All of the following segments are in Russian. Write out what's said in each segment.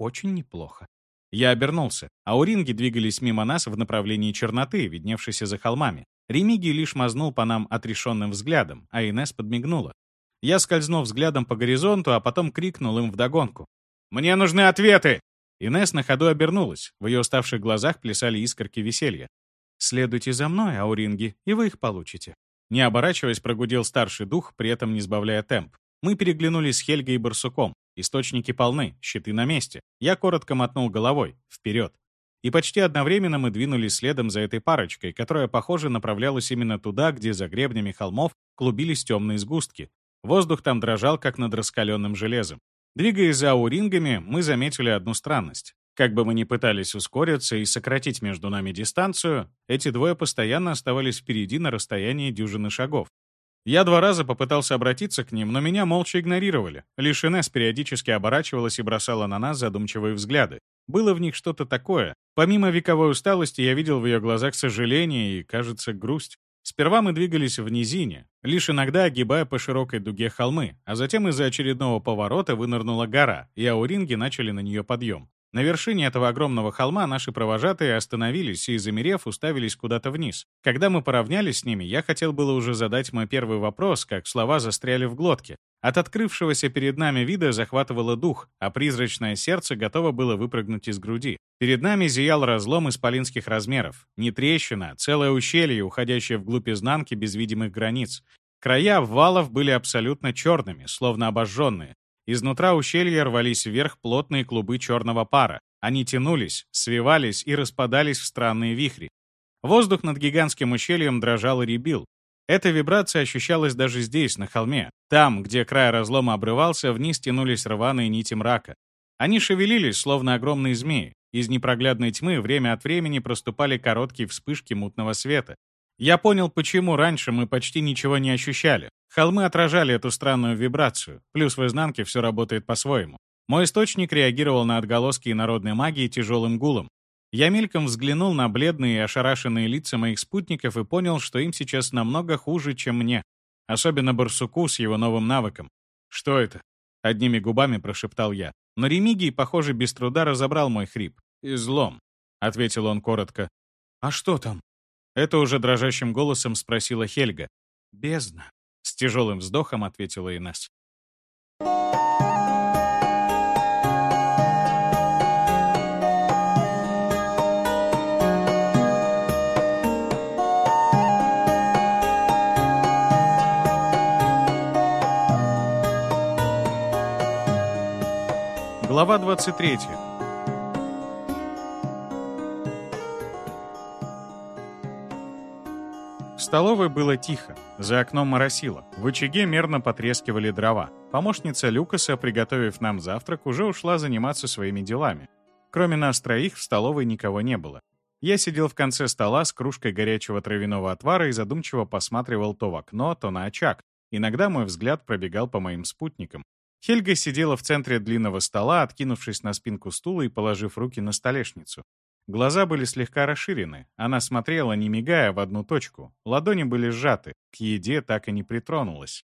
очень неплохо. Я обернулся. Ауринги двигались мимо нас в направлении черноты, видневшейся за холмами. Ремиги лишь мазнул по нам отрешенным взглядом, а Инес подмигнула. Я скользнул взглядом по горизонту, а потом крикнул им вдогонку. «Мне нужны ответы!» Инес на ходу обернулась. В ее уставших глазах плясали искорки веселья. «Следуйте за мной, ауринги, и вы их получите». Не оборачиваясь, прогудел старший дух, при этом не сбавляя темп. Мы переглянулись с Хельгой и Барсуком. Источники полны, щиты на месте. Я коротко мотнул головой. Вперед. И почти одновременно мы двинулись следом за этой парочкой, которая, похоже, направлялась именно туда, где за гребнями холмов клубились темные сгустки. Воздух там дрожал, как над раскаленным железом. Двигаясь за аурингами, мы заметили одну странность. Как бы мы ни пытались ускориться и сократить между нами дистанцию, эти двое постоянно оставались впереди на расстоянии дюжины шагов. Я два раза попытался обратиться к ним, но меня молча игнорировали. Лишь Инесс периодически оборачивалась и бросала на нас задумчивые взгляды. Было в них что-то такое. Помимо вековой усталости, я видел в ее глазах сожаление и, кажется, грусть. Сперва мы двигались в низине, лишь иногда огибая по широкой дуге холмы, а затем из-за очередного поворота вынырнула гора, и ауринги начали на нее подъем. На вершине этого огромного холма наши провожатые остановились и, замерев, уставились куда-то вниз. Когда мы поравнялись с ними, я хотел было уже задать мой первый вопрос, как слова застряли в глотке. От открывшегося перед нами вида захватывало дух, а призрачное сердце готово было выпрыгнуть из груди. Перед нами зиял разлом исполинских размеров. Не трещина, а целое ущелье, уходящее вглубь изнанки без видимых границ. Края обвалов были абсолютно черными, словно обожженные. Изнутра ущелья рвались вверх плотные клубы черного пара. Они тянулись, свивались и распадались в странные вихри. Воздух над гигантским ущельем дрожал и ребил. Эта вибрация ощущалась даже здесь, на холме. Там, где край разлома обрывался, вниз тянулись рваные нити мрака. Они шевелились, словно огромные змеи. Из непроглядной тьмы время от времени проступали короткие вспышки мутного света. Я понял, почему раньше мы почти ничего не ощущали. Холмы отражали эту странную вибрацию, плюс в изнанке все работает по-своему. Мой источник реагировал на отголоски народной магии тяжелым гулом. Я мельком взглянул на бледные и ошарашенные лица моих спутников и понял, что им сейчас намного хуже, чем мне. Особенно Барсуку с его новым навыком. «Что это?» — одними губами прошептал я. Но Ремигий, похоже, без труда разобрал мой хрип. «Излом», — ответил он коротко. «А что там?» Это уже дрожащим голосом спросила Хельга. «Бездна», с тяжелым вздохом ответила Инесс. Глава 23. В столовой было тихо. За окном моросило. В очаге мерно потрескивали дрова. Помощница Люкаса, приготовив нам завтрак, уже ушла заниматься своими делами. Кроме нас троих, в столовой никого не было. Я сидел в конце стола с кружкой горячего травяного отвара и задумчиво посматривал то в окно, то на очаг. Иногда мой взгляд пробегал по моим спутникам. Хельга сидела в центре длинного стола, откинувшись на спинку стула и положив руки на столешницу. Глаза были слегка расширены. Она смотрела, не мигая, в одну точку. Ладони были сжаты. К еде так и не притронулась.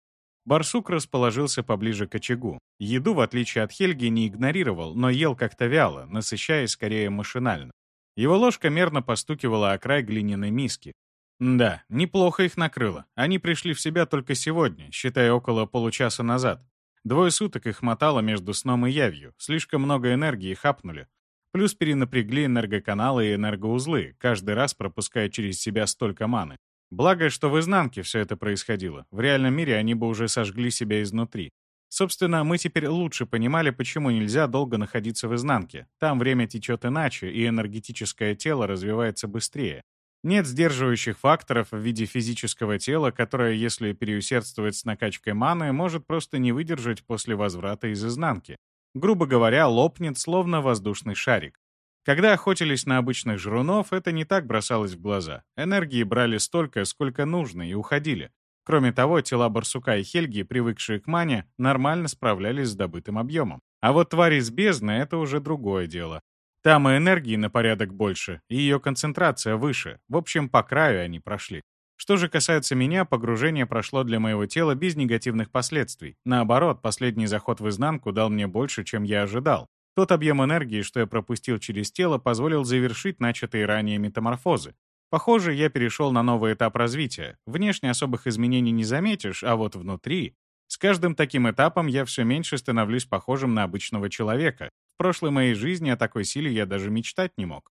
Барсук расположился поближе к очагу. Еду, в отличие от Хельги, не игнорировал, но ел как-то вяло, насыщаясь скорее машинально. Его ложка мерно постукивала о край глиняной миски. Да, неплохо их накрыло. Они пришли в себя только сегодня, считая около получаса назад. Двое суток их мотало между сном и явью. Слишком много энергии хапнули. Плюс перенапрягли энергоканалы и энергоузлы, каждый раз пропуская через себя столько маны. Благо, что в изнанке все это происходило. В реальном мире они бы уже сожгли себя изнутри. Собственно, мы теперь лучше понимали, почему нельзя долго находиться в изнанке. Там время течет иначе, и энергетическое тело развивается быстрее. Нет сдерживающих факторов в виде физического тела, которое, если переусердствовать с накачкой маны, может просто не выдержать после возврата из изнанки грубо говоря, лопнет, словно воздушный шарик. Когда охотились на обычных жрунов, это не так бросалось в глаза. Энергии брали столько, сколько нужно, и уходили. Кроме того, тела барсука и хельги, привыкшие к мане, нормально справлялись с добытым объемом. А вот твари из бездны — это уже другое дело. Там и энергии на порядок больше, и ее концентрация выше. В общем, по краю они прошли. Что же касается меня, погружение прошло для моего тела без негативных последствий. Наоборот, последний заход в изнанку дал мне больше, чем я ожидал. Тот объем энергии, что я пропустил через тело, позволил завершить начатые ранее метаморфозы. Похоже, я перешел на новый этап развития. Внешне особых изменений не заметишь, а вот внутри... С каждым таким этапом я все меньше становлюсь похожим на обычного человека. В прошлой моей жизни о такой силе я даже мечтать не мог.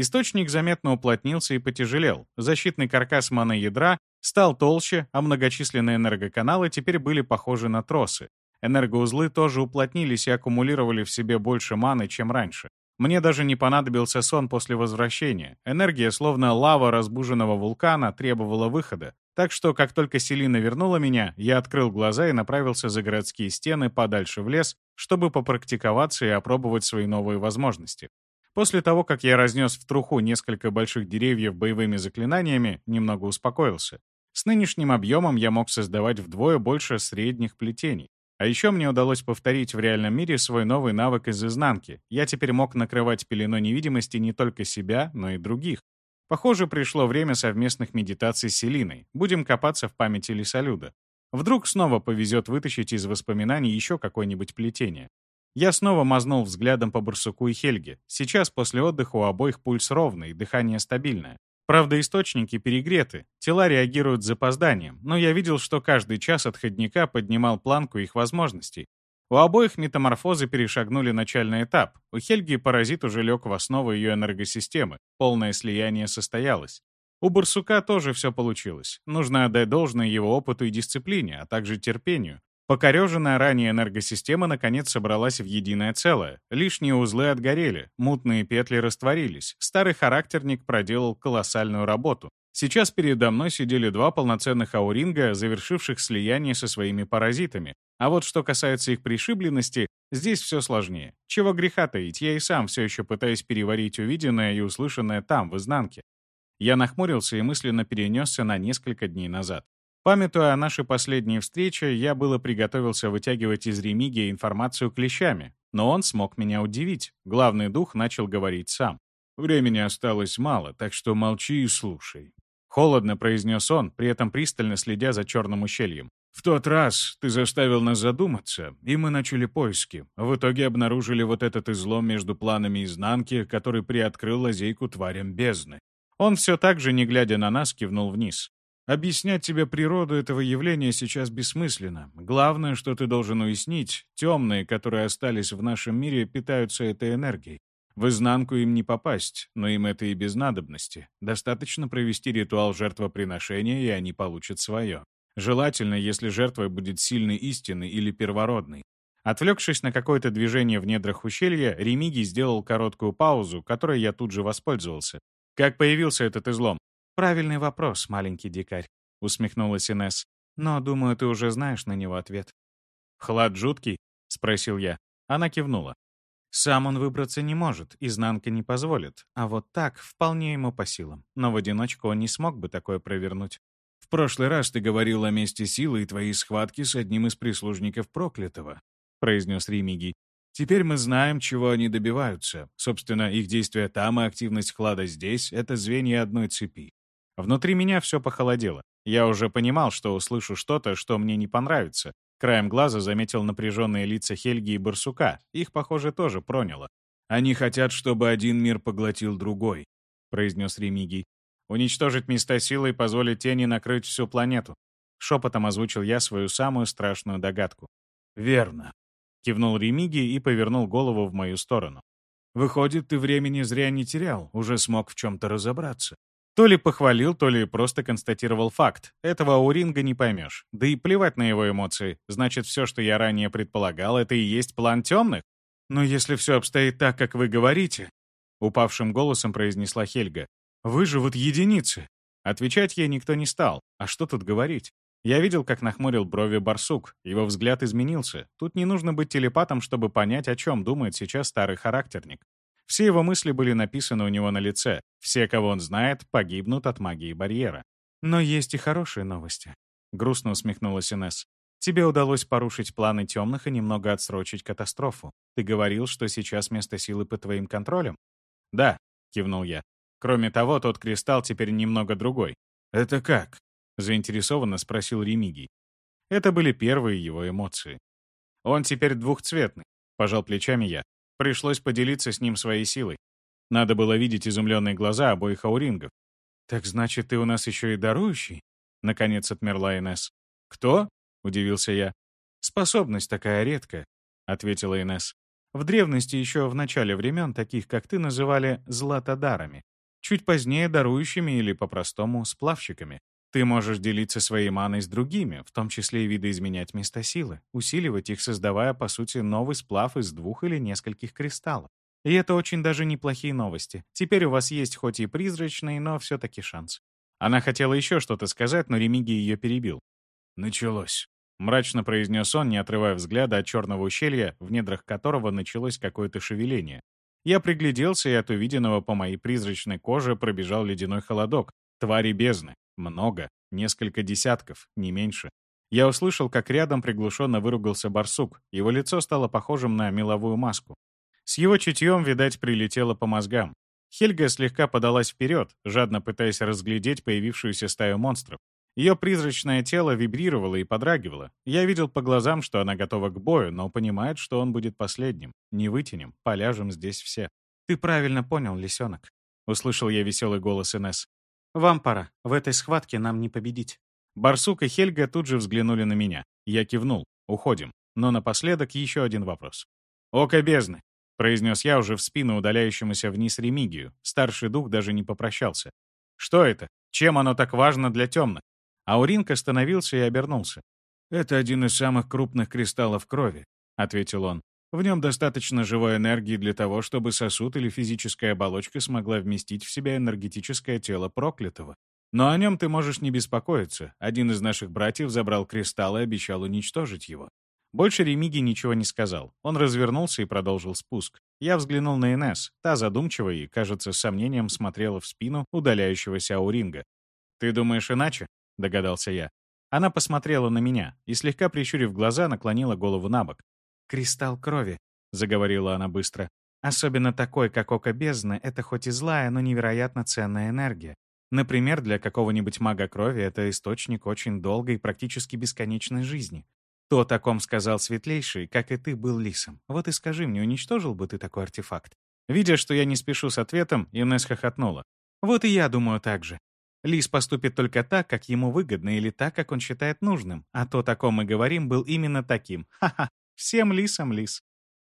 Источник заметно уплотнился и потяжелел. Защитный каркас маноядра стал толще, а многочисленные энергоканалы теперь были похожи на тросы. Энергоузлы тоже уплотнились и аккумулировали в себе больше маны, чем раньше. Мне даже не понадобился сон после возвращения. Энергия, словно лава разбуженного вулкана, требовала выхода. Так что, как только Селина вернула меня, я открыл глаза и направился за городские стены подальше в лес, чтобы попрактиковаться и опробовать свои новые возможности. После того, как я разнес в труху несколько больших деревьев боевыми заклинаниями, немного успокоился. С нынешним объемом я мог создавать вдвое больше средних плетений. А еще мне удалось повторить в реальном мире свой новый навык из изнанки. Я теперь мог накрывать пеленой невидимости не только себя, но и других. Похоже, пришло время совместных медитаций с Селиной. Будем копаться в памяти Лисолюда. Вдруг снова повезет вытащить из воспоминаний еще какое-нибудь плетение. Я снова мазнул взглядом по Барсуку и Хельге. Сейчас, после отдыха, у обоих пульс ровный, дыхание стабильное. Правда, источники перегреты, тела реагируют с запозданием, но я видел, что каждый час отходника поднимал планку их возможностей. У обоих метаморфозы перешагнули начальный этап. У Хельги паразит уже лег в основу ее энергосистемы. Полное слияние состоялось. У Барсука тоже все получилось. Нужно отдать должное его опыту и дисциплине, а также терпению. Покореженная ранее энергосистема наконец собралась в единое целое. Лишние узлы отгорели, мутные петли растворились. Старый характерник проделал колоссальную работу. Сейчас передо мной сидели два полноценных ауринга, завершивших слияние со своими паразитами. А вот что касается их пришибленности, здесь все сложнее. Чего греха таить, я и сам все еще пытаюсь переварить увиденное и услышанное там, в изнанке. Я нахмурился и мысленно перенесся на несколько дней назад. Памятуя о нашей последней встрече, я было приготовился вытягивать из Ремигия информацию клещами, но он смог меня удивить. Главный дух начал говорить сам. «Времени осталось мало, так что молчи и слушай». Холодно произнес он, при этом пристально следя за черным ущельем. «В тот раз ты заставил нас задуматься, и мы начали поиски. В итоге обнаружили вот этот излом между планами изнанки, который приоткрыл лазейку тварям бездны. Он все так же, не глядя на нас, кивнул вниз. Объяснять тебе природу этого явления сейчас бессмысленно. Главное, что ты должен уяснить, темные, которые остались в нашем мире, питаются этой энергией. В изнанку им не попасть, но им это и без надобности. Достаточно провести ритуал жертвоприношения, и они получат свое. Желательно, если жертвой будет сильный истинный или первородный. Отвлекшись на какое-то движение в недрах ущелья, Ремигий сделал короткую паузу, которой я тут же воспользовался. Как появился этот излом? «Правильный вопрос, маленький дикарь», — усмехнулась Инесс. «Но, думаю, ты уже знаешь на него ответ». «Хлад жуткий?» — спросил я. Она кивнула. «Сам он выбраться не может, изнанка не позволит. А вот так вполне ему по силам. Но в одиночку он не смог бы такое провернуть». «В прошлый раз ты говорил о месте силы и твоей схватки с одним из прислужников проклятого», — произнес Римиги. «Теперь мы знаем, чего они добиваются. Собственно, их действия там и активность Хлада здесь — это звенья одной цепи. Внутри меня все похолодело. Я уже понимал, что услышу что-то, что мне не понравится. Краем глаза заметил напряженные лица Хельги и Барсука. Их, похоже, тоже проняло. «Они хотят, чтобы один мир поглотил другой», — произнес Ремигий. «Уничтожить места силы и позволить тени накрыть всю планету». Шепотом озвучил я свою самую страшную догадку. «Верно», — кивнул Ремигий и повернул голову в мою сторону. «Выходит, ты времени зря не терял, уже смог в чем-то разобраться». То ли похвалил, то ли просто констатировал факт. Этого у Ринга не поймешь. Да и плевать на его эмоции. Значит, все, что я ранее предполагал, это и есть план темных? Но если все обстоит так, как вы говорите, упавшим голосом произнесла Хельга, выживут единицы. Отвечать ей никто не стал. А что тут говорить? Я видел, как нахмурил брови барсук. Его взгляд изменился. Тут не нужно быть телепатом, чтобы понять, о чем думает сейчас старый характерник. Все его мысли были написаны у него на лице. Все, кого он знает, погибнут от магии барьера. «Но есть и хорошие новости», — грустно усмехнулась Инесс. «Тебе удалось порушить планы темных и немного отсрочить катастрофу. Ты говорил, что сейчас место силы под твоим контролем?» «Да», — кивнул я. «Кроме того, тот кристалл теперь немного другой». «Это как?» — заинтересованно спросил Ремигий. Это были первые его эмоции. «Он теперь двухцветный», — пожал плечами я. Пришлось поделиться с ним своей силой. Надо было видеть изумленные глаза обоих аурингов. «Так значит, ты у нас еще и дарующий?» Наконец отмерла Инесс. «Кто?» — удивился я. «Способность такая редкая», — ответила Инесс. «В древности еще в начале времен таких, как ты, называли златодарами. Чуть позднее дарующими или по-простому сплавщиками. Ты можешь делиться своей маной с другими, в том числе и видоизменять места силы, усиливать их, создавая, по сути, новый сплав из двух или нескольких кристаллов. И это очень даже неплохие новости. Теперь у вас есть хоть и призрачный, но все-таки шанс. Она хотела еще что-то сказать, но Ремиги ее перебил. «Началось», — мрачно произнес он, не отрывая взгляда от черного ущелья, в недрах которого началось какое-то шевеление. Я пригляделся, и от увиденного по моей призрачной коже пробежал ледяной холодок. Твари бездны. Много. Несколько десятков, не меньше. Я услышал, как рядом приглушенно выругался барсук. Его лицо стало похожим на меловую маску. С его чутьем, видать, прилетело по мозгам. Хельга слегка подалась вперед, жадно пытаясь разглядеть появившуюся стаю монстров. Ее призрачное тело вибрировало и подрагивало. Я видел по глазам, что она готова к бою, но понимает, что он будет последним. Не вытянем, поляжем здесь все. «Ты правильно понял, лисенок», — услышал я веселый голос Инесс. «Вам пора. В этой схватке нам не победить». Барсук и Хельга тут же взглянули на меня. Я кивнул. Уходим. Но напоследок еще один вопрос. «Око бездны», — произнес я уже в спину удаляющемуся вниз Ремигию. Старший дух даже не попрощался. «Что это? Чем оно так важно для темных?» Ауринг остановился и обернулся. «Это один из самых крупных кристаллов крови», — ответил он. В нем достаточно живой энергии для того, чтобы сосуд или физическая оболочка смогла вместить в себя энергетическое тело проклятого. Но о нем ты можешь не беспокоиться. Один из наших братьев забрал кристалл и обещал уничтожить его. Больше Ремиги ничего не сказал. Он развернулся и продолжил спуск. Я взглянул на Инес. Та задумчиво и, кажется, с сомнением смотрела в спину удаляющегося Ауринга. «Ты думаешь иначе?» — догадался я. Она посмотрела на меня и, слегка прищурив глаза, наклонила голову на бок. «Кристалл крови», — заговорила она быстро. «Особенно такой, как око бездны, это хоть и злая, но невероятно ценная энергия. Например, для какого-нибудь мага крови это источник очень долгой и практически бесконечной жизни. То о таком сказал Светлейший, как и ты был лисом. Вот и скажи мне, уничтожил бы ты такой артефакт?» Видя, что я не спешу с ответом, Инесс хохотнула. «Вот и я думаю так же. Лис поступит только так, как ему выгодно или так, как он считает нужным. А то, о ком мы говорим, был именно таким. Ха-ха. Всем лисам лис.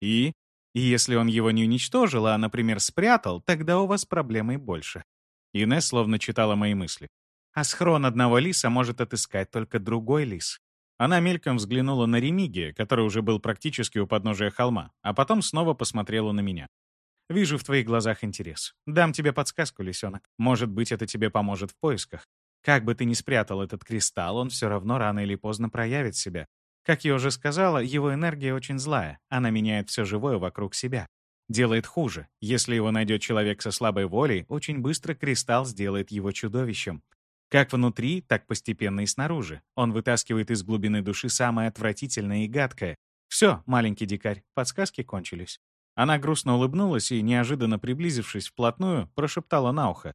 И? Если он его не уничтожил, а, например, спрятал, тогда у вас проблемы больше. Инесс словно читала мои мысли. А схрон одного лиса может отыскать только другой лис. Она мельком взглянула на Ремигия, который уже был практически у подножия холма, а потом снова посмотрела на меня. «Вижу в твоих глазах интерес. Дам тебе подсказку, лисенок. Может быть, это тебе поможет в поисках. Как бы ты ни спрятал этот кристалл, он все равно рано или поздно проявит себя. Как я уже сказала, его энергия очень злая. Она меняет все живое вокруг себя. Делает хуже. Если его найдет человек со слабой волей, очень быстро кристалл сделает его чудовищем. Как внутри, так постепенно и снаружи. Он вытаскивает из глубины души самое отвратительное и гадкое. Все, маленький дикарь, подсказки кончились. Она грустно улыбнулась и, неожиданно приблизившись вплотную, прошептала на ухо.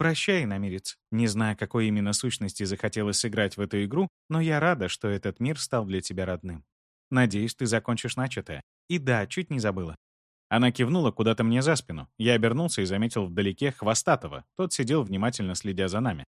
«Прощай, намерец. Не знаю, какой именно сущности захотелось сыграть в эту игру, но я рада, что этот мир стал для тебя родным. Надеюсь, ты закончишь начатое. И да, чуть не забыла». Она кивнула куда-то мне за спину. Я обернулся и заметил вдалеке Хвостатого. Тот сидел, внимательно следя за нами.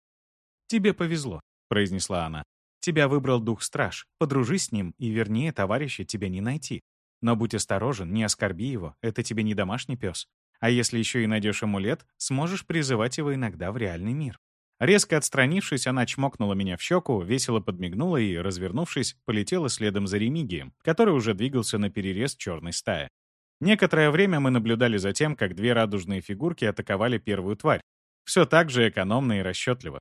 «Тебе повезло», — произнесла она. «Тебя выбрал дух-страж. Подружись с ним, и вернее, товарища тебе не найти. Но будь осторожен, не оскорби его, это тебе не домашний пес. А если еще и найдешь амулет, сможешь призывать его иногда в реальный мир. Резко отстранившись, она чмокнула меня в щеку, весело подмигнула и, развернувшись, полетела следом за Ремигием, который уже двигался на перерез черной стаи. Некоторое время мы наблюдали за тем, как две радужные фигурки атаковали первую тварь. Все так же экономно и расчетливо.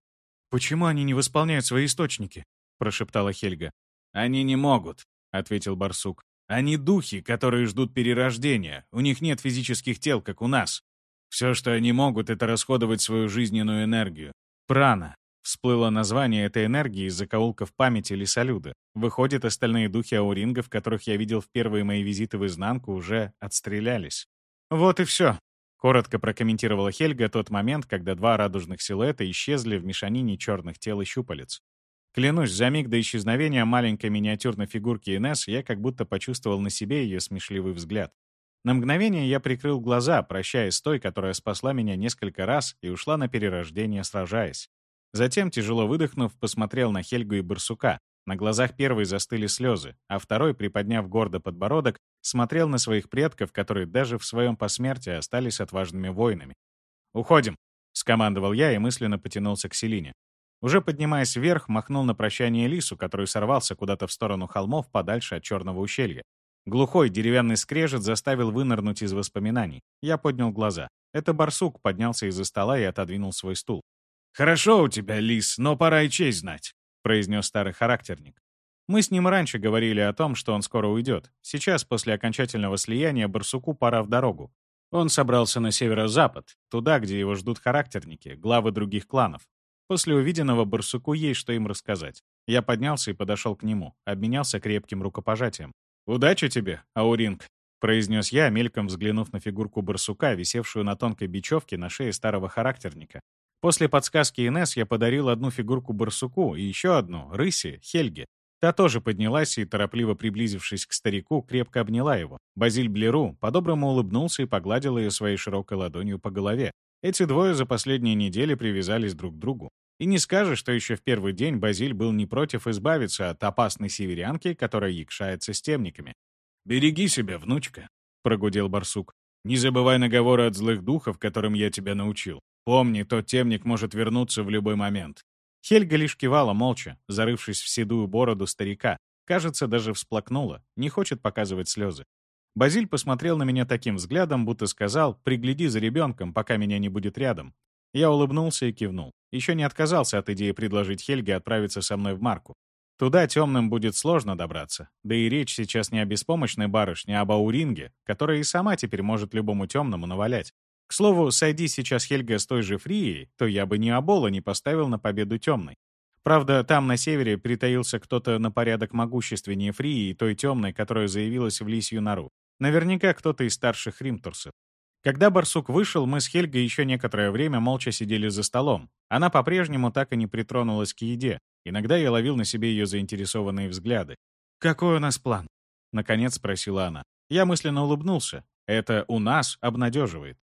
«Почему они не восполняют свои источники?» — прошептала Хельга. «Они не могут», — ответил барсук. Они духи, которые ждут перерождения. У них нет физических тел, как у нас. Все, что они могут, это расходовать свою жизненную энергию. Прана. Всплыло название этой энергии из закоулков памяти или салюда. Выходит, остальные духи аурингов, которых я видел в первые мои визиты в изнанку, уже отстрелялись. Вот и все. Коротко прокомментировала Хельга тот момент, когда два радужных силуэта исчезли в мешанине черных тел и щупалец. Клянусь, за миг до исчезновения маленькой миниатюрной фигурки Инесс я как будто почувствовал на себе ее смешливый взгляд. На мгновение я прикрыл глаза, прощаясь с той, которая спасла меня несколько раз и ушла на перерождение, сражаясь. Затем, тяжело выдохнув, посмотрел на Хельгу и Барсука. На глазах первой застыли слезы, а второй, приподняв гордо подбородок, смотрел на своих предков, которые даже в своем посмертии остались отважными воинами. «Уходим!» — скомандовал я и мысленно потянулся к Селине. Уже поднимаясь вверх, махнул на прощание лису, который сорвался куда-то в сторону холмов подальше от черного ущелья. Глухой деревянный скрежет заставил вынырнуть из воспоминаний. Я поднял глаза. Это барсук поднялся из-за стола и отодвинул свой стул. «Хорошо у тебя, лис, но пора и честь знать», — произнес старый характерник. Мы с ним раньше говорили о том, что он скоро уйдет. Сейчас, после окончательного слияния, барсуку пора в дорогу. Он собрался на северо-запад, туда, где его ждут характерники, главы других кланов. После увиденного барсуку есть что им рассказать. Я поднялся и подошел к нему, обменялся крепким рукопожатием. «Удачи тебе, Ауринг», — произнес я, мельком взглянув на фигурку барсука, висевшую на тонкой бечевке на шее старого характерника. После подсказки Инес я подарил одну фигурку барсуку и еще одну, рыси, Хельге. Та тоже поднялась и, торопливо приблизившись к старику, крепко обняла его. Базиль Блеру по-доброму улыбнулся и погладил ее своей широкой ладонью по голове. Эти двое за последние недели привязались друг к другу. И не скажешь, что еще в первый день Базиль был не против избавиться от опасной северянки, которая якшается с темниками. «Береги себя, внучка», — прогудел барсук. «Не забывай наговоры от злых духов, которым я тебя научил. Помни, тот темник может вернуться в любой момент». Хельга лишь кивала молча, зарывшись в седую бороду старика. Кажется, даже всплакнула, не хочет показывать слезы. Базиль посмотрел на меня таким взглядом, будто сказал «пригляди за ребенком, пока меня не будет рядом». Я улыбнулся и кивнул. Еще не отказался от идеи предложить Хельге отправиться со мной в Марку. Туда темным будет сложно добраться. Да и речь сейчас не о беспомощной барышне, а об Ауринге, которая и сама теперь может любому темному навалять. К слову, сойди сейчас Хельга с той же Фрией, то я бы ни Абола не поставил на победу темной. Правда, там на севере притаился кто-то на порядок могущественнее Фрии и той темной, которая заявилась в Лисью нору. Наверняка кто-то из старших римтурсов. Когда барсук вышел, мы с Хельгой еще некоторое время молча сидели за столом. Она по-прежнему так и не притронулась к еде. Иногда я ловил на себе ее заинтересованные взгляды. «Какой у нас план?» — наконец спросила она. Я мысленно улыбнулся. Это «у нас» обнадеживает.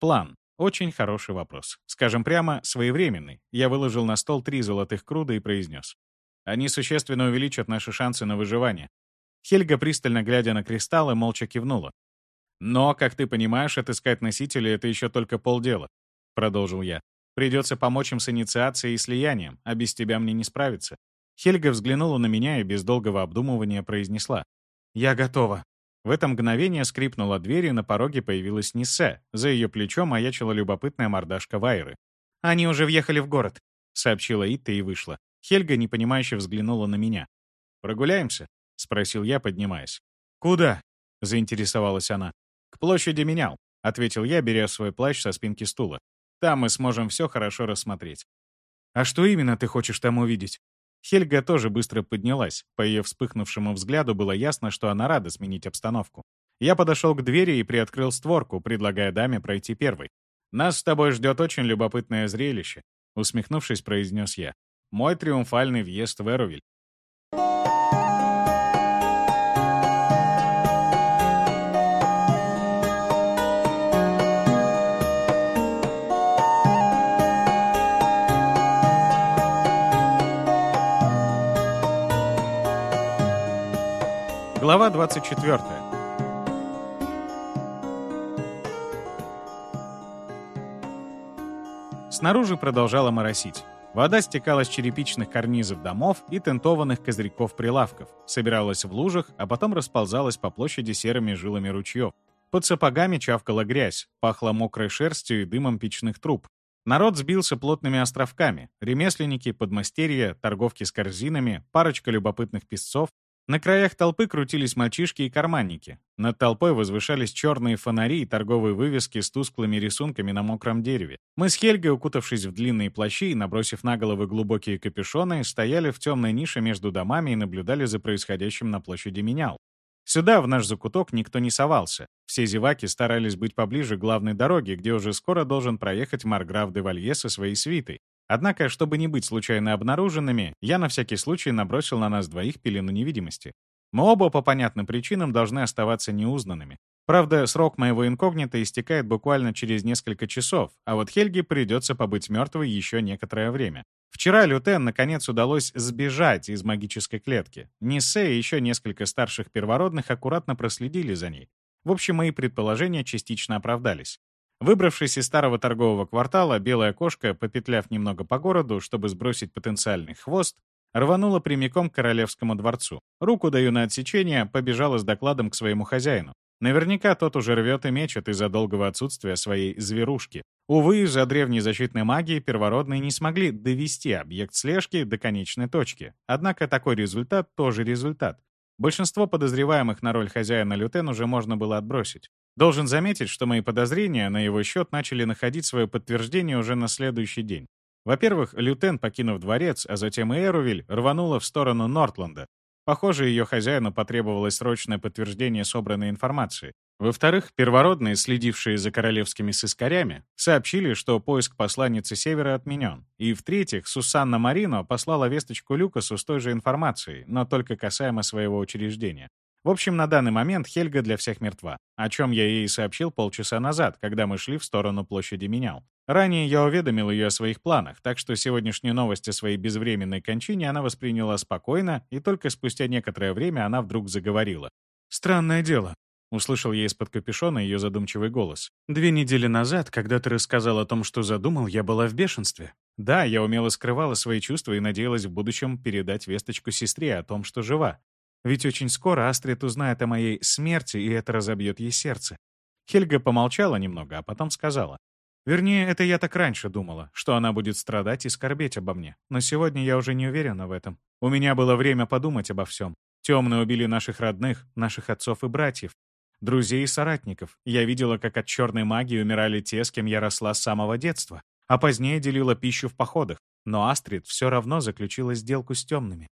План. Очень хороший вопрос. Скажем прямо, своевременный. Я выложил на стол три золотых круда и произнес. Они существенно увеличат наши шансы на выживание. Хельга, пристально глядя на кристаллы, молча кивнула. Но, как ты понимаешь, отыскать носителя — это еще только полдела, — продолжил я. Придется помочь им с инициацией и слиянием, а без тебя мне не справиться. Хельга взглянула на меня и без долгого обдумывания произнесла. «Я готова». В это мгновение скрипнула дверь, и на пороге появилась Ниссе. За ее плечом маячила любопытная мордашка Вайры. «Они уже въехали в город», — сообщила Итта и вышла. Хельга непонимающе взглянула на меня. «Прогуляемся?» — спросил я, поднимаясь. «Куда?» — заинтересовалась она. «К площади менял», — ответил я, беря свой плащ со спинки стула. «Там мы сможем все хорошо рассмотреть». «А что именно ты хочешь там увидеть?» Хельга тоже быстро поднялась. По ее вспыхнувшему взгляду было ясно, что она рада сменить обстановку. Я подошел к двери и приоткрыл створку, предлагая даме пройти первой. «Нас с тобой ждет очень любопытное зрелище», — усмехнувшись, произнес я. «Мой триумфальный въезд в Эрувиль. Глава 24. Снаружи продолжало моросить. Вода стекала с черепичных карнизов домов и тентованных козырьков прилавков, собиралась в лужах, а потом расползалась по площади серыми жилами ручьев. Под сапогами чавкала грязь, пахло мокрой шерстью и дымом печных труб. Народ сбился плотными островками. Ремесленники, подмастерья, торговки с корзинами, парочка любопытных песцов, на краях толпы крутились мальчишки и карманники. Над толпой возвышались черные фонари и торговые вывески с тусклыми рисунками на мокром дереве. Мы с Хельгой, укутавшись в длинные плащи и набросив на головы глубокие капюшоны, стояли в темной нише между домами и наблюдали за происходящим на площади Менял. Сюда, в наш закуток, никто не совался. Все зеваки старались быть поближе к главной дороге, где уже скоро должен проехать Марграф де Валье со своей свитой. Однако, чтобы не быть случайно обнаруженными, я на всякий случай набросил на нас двоих пелену невидимости. Мы оба по понятным причинам должны оставаться неузнанными. Правда, срок моего инкогнито истекает буквально через несколько часов, а вот Хельге придется побыть мертвой еще некоторое время. Вчера Лютен наконец удалось сбежать из магической клетки. Ниссе и еще несколько старших первородных аккуратно проследили за ней. В общем, мои предположения частично оправдались. Выбравшись из старого торгового квартала, белая кошка, попетляв немного по городу, чтобы сбросить потенциальный хвост, рванула прямиком к королевскому дворцу. Руку даю на отсечение, побежала с докладом к своему хозяину. Наверняка тот уже рвет и мечет из-за долгого отсутствия своей зверушки. Увы, из-за древней защитной магии первородные не смогли довести объект слежки до конечной точки. Однако такой результат тоже результат. Большинство подозреваемых на роль хозяина Лютен уже можно было отбросить. Должен заметить, что мои подозрения на его счет начали находить свое подтверждение уже на следующий день. Во-первых, Лютен, покинув дворец, а затем и Эрувиль, рванула в сторону Нортленда, Похоже, ее хозяину потребовалось срочное подтверждение собранной информации. Во-вторых, первородные, следившие за королевскими сыскарями, сообщили, что поиск посланницы Севера отменен. И в-третьих, Сусанна Марино послала весточку Люкасу с той же информацией, но только касаемо своего учреждения. В общем, на данный момент Хельга для всех мертва, о чем я ей сообщил полчаса назад, когда мы шли в сторону площади Менял. Ранее я уведомил ее о своих планах, так что сегодняшнюю новость о своей безвременной кончине она восприняла спокойно, и только спустя некоторое время она вдруг заговорила. «Странное дело», — услышал я из-под капюшона ее задумчивый голос. «Две недели назад, когда ты рассказал о том, что задумал, я была в бешенстве. Да, я умело скрывала свои чувства и надеялась в будущем передать весточку сестре о том, что жива. Ведь очень скоро Астрид узнает о моей смерти, и это разобьет ей сердце. Хельга помолчала немного, а потом сказала. Вернее, это я так раньше думала, что она будет страдать и скорбеть обо мне. Но сегодня я уже не уверена в этом. У меня было время подумать обо всем. Темные убили наших родных, наших отцов и братьев, друзей и соратников. Я видела, как от черной магии умирали те, с кем я росла с самого детства, а позднее делила пищу в походах. Но Астрид все равно заключила сделку с темными.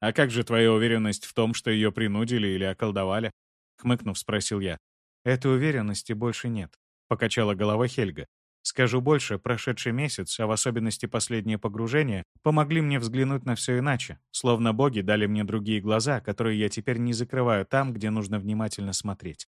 «А как же твоя уверенность в том, что ее принудили или околдовали?» Хмыкнув, спросил я. «Этой уверенности больше нет», — покачала головой Хельга. «Скажу больше, прошедший месяц, а в особенности последнее погружение, помогли мне взглянуть на все иначе, словно боги дали мне другие глаза, которые я теперь не закрываю там, где нужно внимательно смотреть».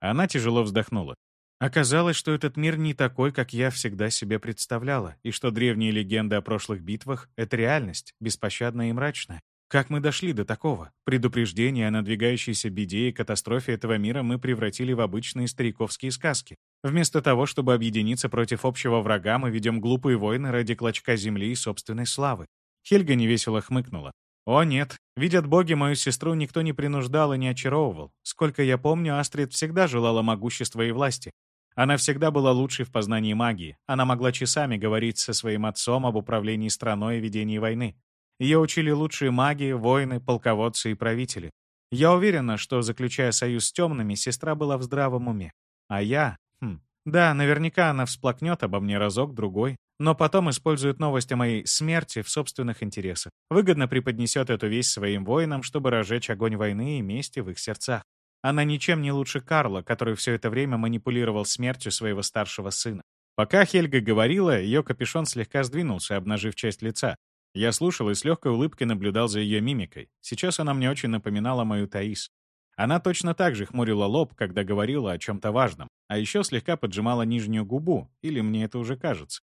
Она тяжело вздохнула. Оказалось, что этот мир не такой, как я всегда себе представляла, и что древние легенды о прошлых битвах — это реальность, беспощадная и мрачная. Как мы дошли до такого? Предупреждение о надвигающейся беде и катастрофе этого мира мы превратили в обычные стариковские сказки. Вместо того, чтобы объединиться против общего врага, мы ведем глупые войны ради клочка земли и собственной славы. Хельга невесело хмыкнула. «О, нет. Видят боги, мою сестру никто не принуждал и не очаровывал. Сколько я помню, Астрид всегда желала могущества и власти. Она всегда была лучшей в познании магии. Она могла часами говорить со своим отцом об управлении страной и ведении войны. Ее учили лучшие маги, воины, полководцы и правители. Я уверена, что, заключая союз с темными, сестра была в здравом уме. А я... Хм, да, наверняка она всплакнет обо мне разок-другой, но потом использует новость о моей смерти в собственных интересах. Выгодно преподнесет эту весть своим воинам, чтобы разжечь огонь войны и мести в их сердцах. Она ничем не лучше Карла, который все это время манипулировал смертью своего старшего сына. Пока Хельга говорила, ее капюшон слегка сдвинулся, обнажив часть лица. Я слушал и с легкой улыбкой наблюдал за ее мимикой. Сейчас она мне очень напоминала мою Таис. Она точно так же хмурила лоб, когда говорила о чем-то важном, а еще слегка поджимала нижнюю губу, или мне это уже кажется.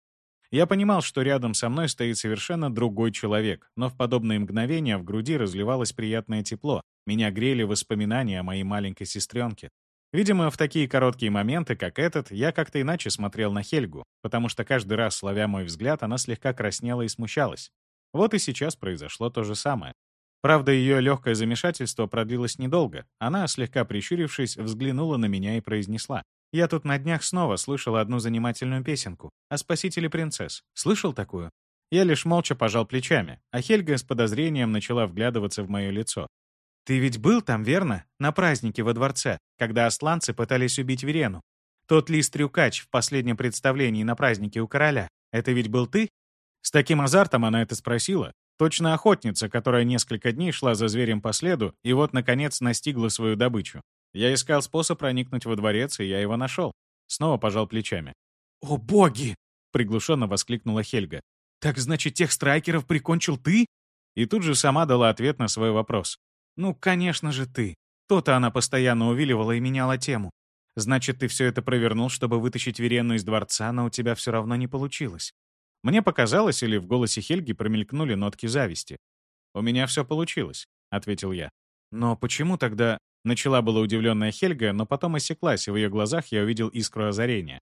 Я понимал, что рядом со мной стоит совершенно другой человек, но в подобные мгновения в груди разливалось приятное тепло. Меня грели воспоминания о моей маленькой сестренке. Видимо, в такие короткие моменты, как этот, я как-то иначе смотрел на Хельгу, потому что каждый раз, словя мой взгляд, она слегка краснела и смущалась. Вот и сейчас произошло то же самое. Правда, ее легкое замешательство продлилось недолго. Она, слегка прищурившись, взглянула на меня и произнесла. «Я тут на днях снова слышала одну занимательную песенку о спасителе принцесс. Слышал такую?» Я лишь молча пожал плечами, а Хельга с подозрением начала вглядываться в мое лицо. «Ты ведь был там, верно? На празднике во дворце, когда асланцы пытались убить Верену. Тот лист-трюкач в последнем представлении на празднике у короля. Это ведь был ты?» С таким азартом она это спросила. Точно охотница, которая несколько дней шла за зверем по следу и вот, наконец, настигла свою добычу. Я искал способ проникнуть во дворец, и я его нашел. Снова пожал плечами. «О, боги!» — приглушенно воскликнула Хельга. «Так значит, тех страйкеров прикончил ты?» И тут же сама дала ответ на свой вопрос. «Ну, конечно же, ты. То-то она постоянно увиливала и меняла тему. Значит, ты все это провернул, чтобы вытащить Верену из дворца, но у тебя все равно не получилось. Мне показалось, или в голосе Хельги промелькнули нотки зависти. «У меня все получилось», — ответил я. «Но почему тогда...» Начала была удивленная Хельга, но потом осеклась, и в ее глазах я увидел искру озарения.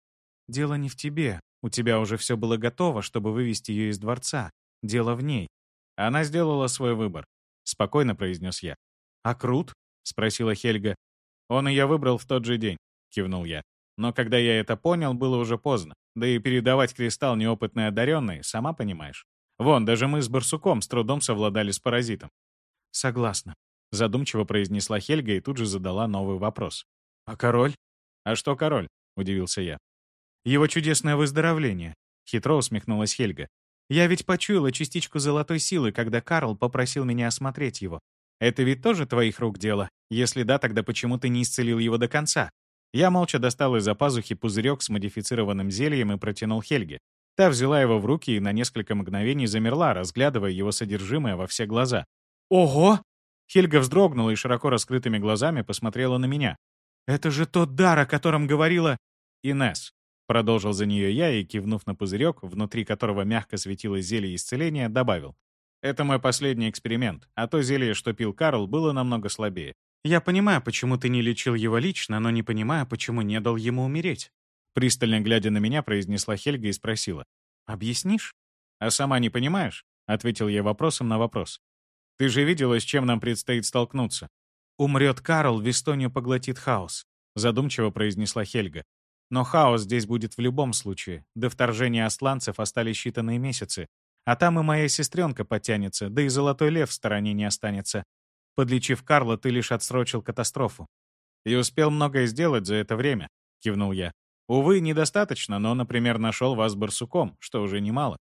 «Дело не в тебе. У тебя уже все было готово, чтобы вывести ее из дворца. Дело в ней». Она сделала свой выбор. Спокойно произнес я. «А Крут?» — спросила Хельга. «Он я выбрал в тот же день», — кивнул я. Но когда я это понял, было уже поздно. Да и передавать кристалл неопытной одаренной, сама понимаешь. Вон, даже мы с барсуком с трудом совладали с паразитом. Согласна. Задумчиво произнесла Хельга и тут же задала новый вопрос. А король? А что король? Удивился я. Его чудесное выздоровление. Хитро усмехнулась Хельга. Я ведь почуяла частичку золотой силы, когда Карл попросил меня осмотреть его. Это ведь тоже твоих рук дело? Если да, тогда почему ты не исцелил его до конца? Я молча достал из-за пазухи пузырек с модифицированным зельем и протянул Хельге. Та взяла его в руки и на несколько мгновений замерла, разглядывая его содержимое во все глаза. «Ого!» Хельга вздрогнула и широко раскрытыми глазами посмотрела на меня. «Это же тот дар, о котором говорила...» «Инесс», — продолжил за нее я и, кивнув на пузырек, внутри которого мягко светилось зелье исцеления, добавил. «Это мой последний эксперимент, а то зелье, что пил Карл, было намного слабее. Я понимаю, почему ты не лечил его лично, но не понимаю, почему не дал ему умереть. Пристально глядя на меня, произнесла Хельга и спросила. «Объяснишь?» «А сама не понимаешь?» — ответил я вопросом на вопрос. «Ты же видела, с чем нам предстоит столкнуться?» «Умрет Карл, Вестонию поглотит хаос», — задумчиво произнесла Хельга. «Но хаос здесь будет в любом случае. До вторжения асланцев остались считанные месяцы. А там и моя сестренка подтянется, да и Золотой Лев в стороне не останется. Подлечив Карла, ты лишь отсрочил катастрофу. И успел многое сделать за это время, кивнул я. Увы, недостаточно, но, например, нашел вас барсуком, что уже немало.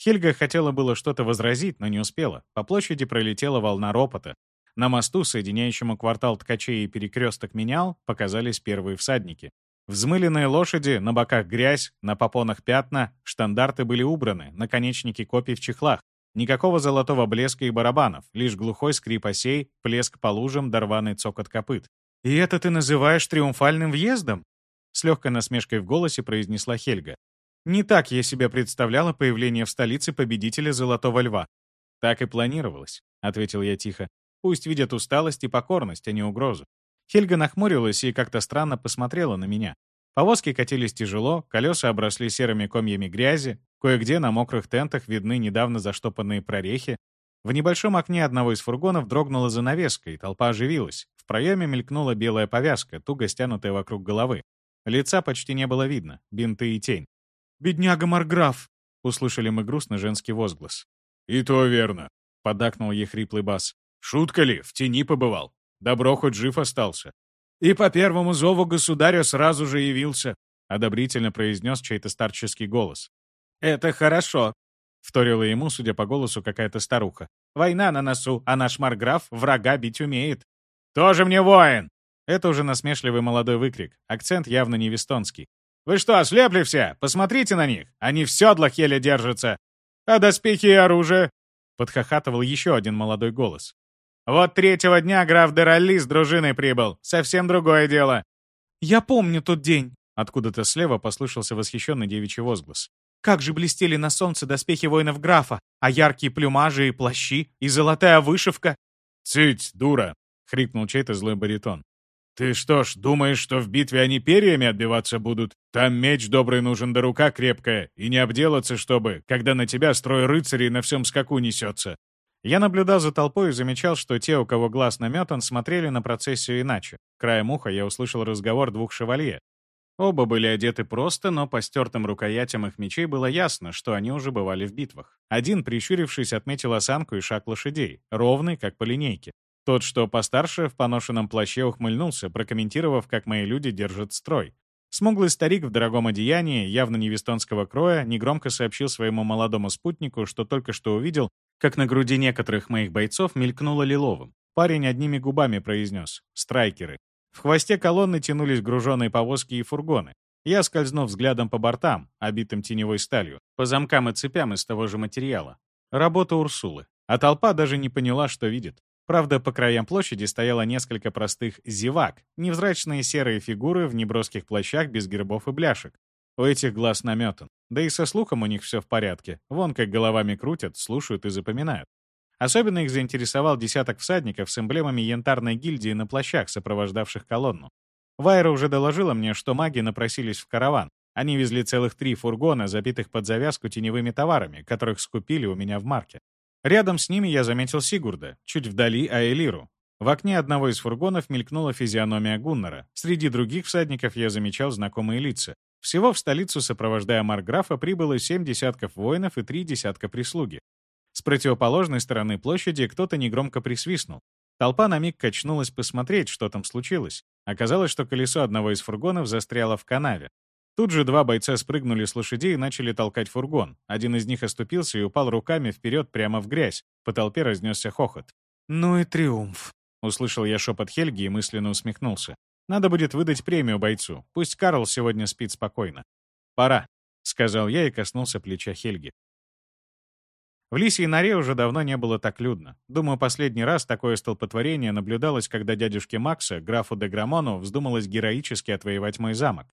Хельга хотела было что-то возразить, но не успела. По площади пролетела волна ропота. На мосту, соединяющему квартал ткачей и перекресток менял, показались первые всадники. Взмыленные лошади, на боках грязь, на попонах пятна, штандарты были убраны, наконечники копий в чехлах. Никакого золотого блеска и барабанов, лишь глухой скрип осей, плеск по лужам, дорваный цокот копыт. «И это ты называешь триумфальным въездом?» С легкой насмешкой в голосе произнесла Хельга. «Не так я себе представляла появление в столице победителя Золотого Льва». «Так и планировалось», — ответил я тихо. «Пусть видят усталость и покорность, а не угрозу». Хельга нахмурилась и как-то странно посмотрела на меня. Повозки катились тяжело, колеса обросли серыми комьями грязи, Кое-где на мокрых тентах видны недавно заштопанные прорехи. В небольшом окне одного из фургонов дрогнула занавеска, и толпа оживилась. В проеме мелькнула белая повязка, туго стянутая вокруг головы. Лица почти не было видно, бинты и тень. «Бедняга Марграф!» — услышали мы грустный женский возглас. «И то верно», — поддакнул ей хриплый бас. «Шутка ли, в тени побывал. Добро хоть жив остался». «И по первому зову государя сразу же явился», — одобрительно произнес чей-то старческий голос. «Это хорошо», — вторила ему, судя по голосу, какая-то старуха. «Война на носу, а наш марграф врага бить умеет». «Тоже мне воин!» Это уже насмешливый молодой выкрик. Акцент явно не вестонский. «Вы что, ослепли все? Посмотрите на них! Они в седлах еле держатся! А доспехи и оружие?» Подхохатывал еще один молодой голос. «Вот третьего дня граф Дералли с дружиной прибыл. Совсем другое дело». «Я помню тот день», — откуда-то слева послышался восхищенный девичий возглас. Как же блестели на солнце доспехи воинов графа, а яркие плюмажи и плащи, и золотая вышивка. «Цыть, дура!» — хрипнул чей-то злой баритон. «Ты что ж, думаешь, что в битве они перьями отбиваться будут? Там меч добрый нужен да рука крепкая, и не обделаться, чтобы, когда на тебя строй рыцарей на всем скаку несется». Я наблюдал за толпой и замечал, что те, у кого глаз наметан, смотрели на процессию иначе. Краем уха я услышал разговор двух шевалье, Оба были одеты просто, но по стертым рукоятям их мечей было ясно, что они уже бывали в битвах. Один, прищурившись, отметил осанку и шаг лошадей, ровный, как по линейке. Тот, что постарше, в поношенном плаще ухмыльнулся, прокомментировав, как мои люди держат строй. Смуглый старик в дорогом одеянии, явно не вестонского кроя, негромко сообщил своему молодому спутнику, что только что увидел, как на груди некоторых моих бойцов мелькнуло лиловым. Парень одними губами произнес «Страйкеры». В хвосте колонны тянулись груженные повозки и фургоны. Я скользнул взглядом по бортам, обитым теневой сталью, по замкам и цепям из того же материала. Работа Урсулы. А толпа даже не поняла, что видит. Правда, по краям площади стояло несколько простых зевак, невзрачные серые фигуры в неброских плащах без гербов и бляшек. У этих глаз наметан. Да и со слухом у них все в порядке. Вон как головами крутят, слушают и запоминают. Особенно их заинтересовал десяток всадников с эмблемами янтарной гильдии на плащах, сопровождавших колонну. Вайра уже доложила мне, что маги напросились в караван. Они везли целых три фургона, забитых под завязку теневыми товарами, которых скупили у меня в марке. Рядом с ними я заметил Сигурда, чуть вдали Аэлиру. В окне одного из фургонов мелькнула физиономия Гуннера. Среди других всадников я замечал знакомые лица. Всего в столицу, сопровождая Маркграфа, прибыло семь десятков воинов и три десятка прислуги. С противоположной стороны площади кто-то негромко присвистнул. Толпа на миг качнулась посмотреть, что там случилось. Оказалось, что колесо одного из фургонов застряло в канаве. Тут же два бойца спрыгнули с лошадей и начали толкать фургон. Один из них оступился и упал руками вперед прямо в грязь. По толпе разнесся хохот. «Ну и триумф!» Услышал я шепот Хельги и мысленно усмехнулся. «Надо будет выдать премию бойцу. Пусть Карл сегодня спит спокойно». «Пора», — сказал я и коснулся плеча Хельги. В Лисьей норе уже давно не было так людно. Думаю, последний раз такое столпотворение наблюдалось, когда дядюшке Макса, графу де Грамону, вздумалось героически отвоевать мой замок.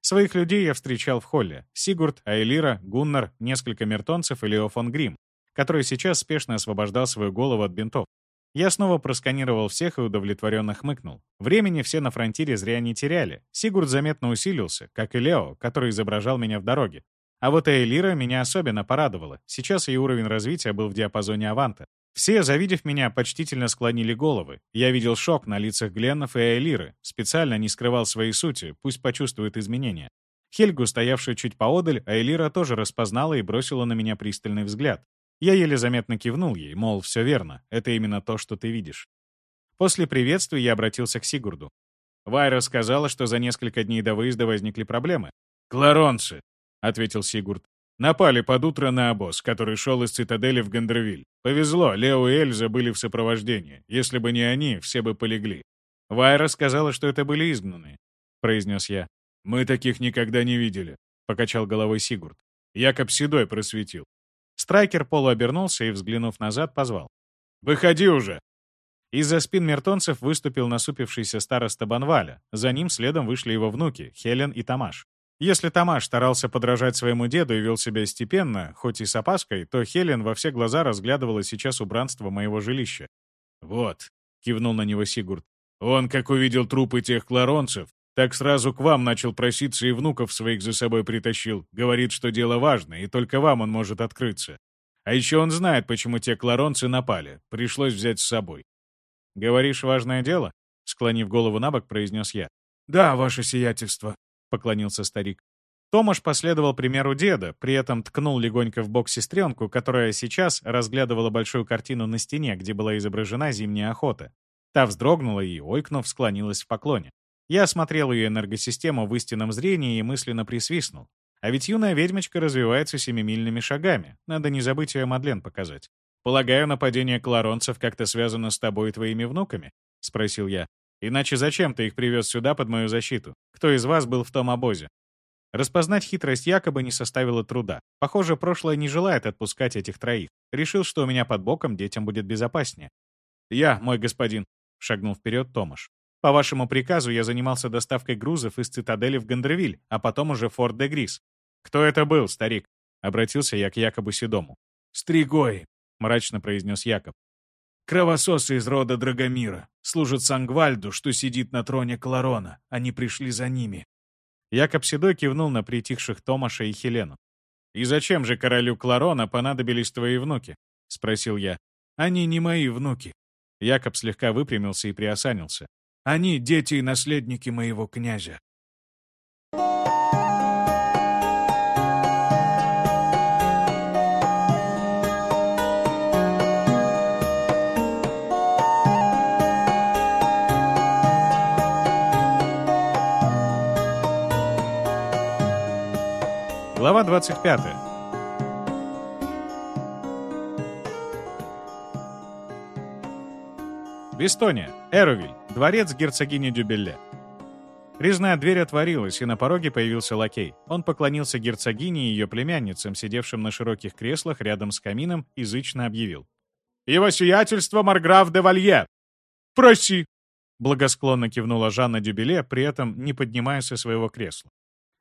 Своих людей я встречал в холле. Сигурд, Айлира, Гуннар, несколько мертонцев и Лео фон Грим, который сейчас спешно освобождал свою голову от бинтов. Я снова просканировал всех и удовлетворенно хмыкнул. Времени все на фронтире зря не теряли. Сигурд заметно усилился, как и Лео, который изображал меня в дороге. А вот Эйлира меня особенно порадовала. Сейчас ее уровень развития был в диапазоне Аванта. Все, завидев меня, почтительно склонили головы. Я видел шок на лицах Гленнов и Эйлиры. Специально не скрывал своей сути, пусть почувствует изменения. Хельгу, стоявшую чуть поодаль, Эйлира тоже распознала и бросила на меня пристальный взгляд. Я еле заметно кивнул ей, мол, все верно, это именно то, что ты видишь. После приветствия я обратился к Сигурду. Вайра сказала, что за несколько дней до выезда возникли проблемы. «Кларонцы!» — ответил Сигурд. «Напали под утро на обоз, который шел из цитадели в Гандервиль. Повезло, Лео и Эльза были в сопровождении. Если бы не они, все бы полегли». «Вайра сказала, что это были изгнанные», — произнес я. «Мы таких никогда не видели», — покачал головой Сигурд. Якоб Седой просветил. Страйкер полуобернулся и, взглянув назад, позвал. «Выходи уже!» Из-за спин мертонцев выступил насупившийся староста Банваля. За ним следом вышли его внуки, Хелен и Тамаш. Если Тамаш старался подражать своему деду и вел себя степенно, хоть и с опаской, то Хелен во все глаза разглядывала сейчас убранство моего жилища. «Вот», — кивнул на него Сигурд, — «он, как увидел трупы тех кларонцев, так сразу к вам начал проситься и внуков своих за собой притащил. Говорит, что дело важное, и только вам он может открыться. А еще он знает, почему те кларонцы напали. Пришлось взять с собой». «Говоришь, важное дело?» — склонив голову на бок, произнес я. «Да, ваше сиятельство», — поклонился старик. Томаш последовал примеру деда, при этом ткнул легонько в бок сестренку, которая сейчас разглядывала большую картину на стене, где была изображена зимняя охота. Та вздрогнула и, ойкнув, склонилась в поклоне. Я осмотрел ее энергосистему в истинном зрении и мысленно присвистнул. А ведь юная ведьмочка развивается семимильными шагами. Надо не забыть ее Мадлен показать. «Полагаю, нападение кларонцев как-то связано с тобой и твоими внуками?» — спросил я. Иначе зачем ты их привез сюда под мою защиту? Кто из вас был в том обозе? Распознать хитрость якобы не составило труда. Похоже, прошлое не желает отпускать этих троих. Решил, что у меня под боком детям будет безопаснее. «Я, мой господин», — шагнул вперед Томаш. «По вашему приказу я занимался доставкой грузов из цитадели в Гандервиль, а потом уже в Форт де Грис. Кто это был, старик?» — обратился я к Якобу Седому. «Стригой», — мрачно произнес Якоб. Кровососы из рода Драгомира. Служат Сангвальду, что сидит на троне Кларона. Они пришли за ними». Якоб Седой кивнул на притихших Томаша и Хелену. «И зачем же королю Кларона понадобились твои внуки?» — спросил я. «Они не мои внуки». Якоб слегка выпрямился и приосанился. «Они дети и наследники моего князя. Глава 25. Вестония, Эровиль, дворец герцогини Дюбелле. Резная дверь отворилась, и на пороге появился лакей. Он поклонился герцогине и ее племянницам, сидевшим на широких креслах рядом с камином, и зычно объявил. Его сиятельство Марграф де Валье!» «Проси!» — благосклонно кивнула Жанна Дюбеле, при этом не поднимаясь со своего кресла.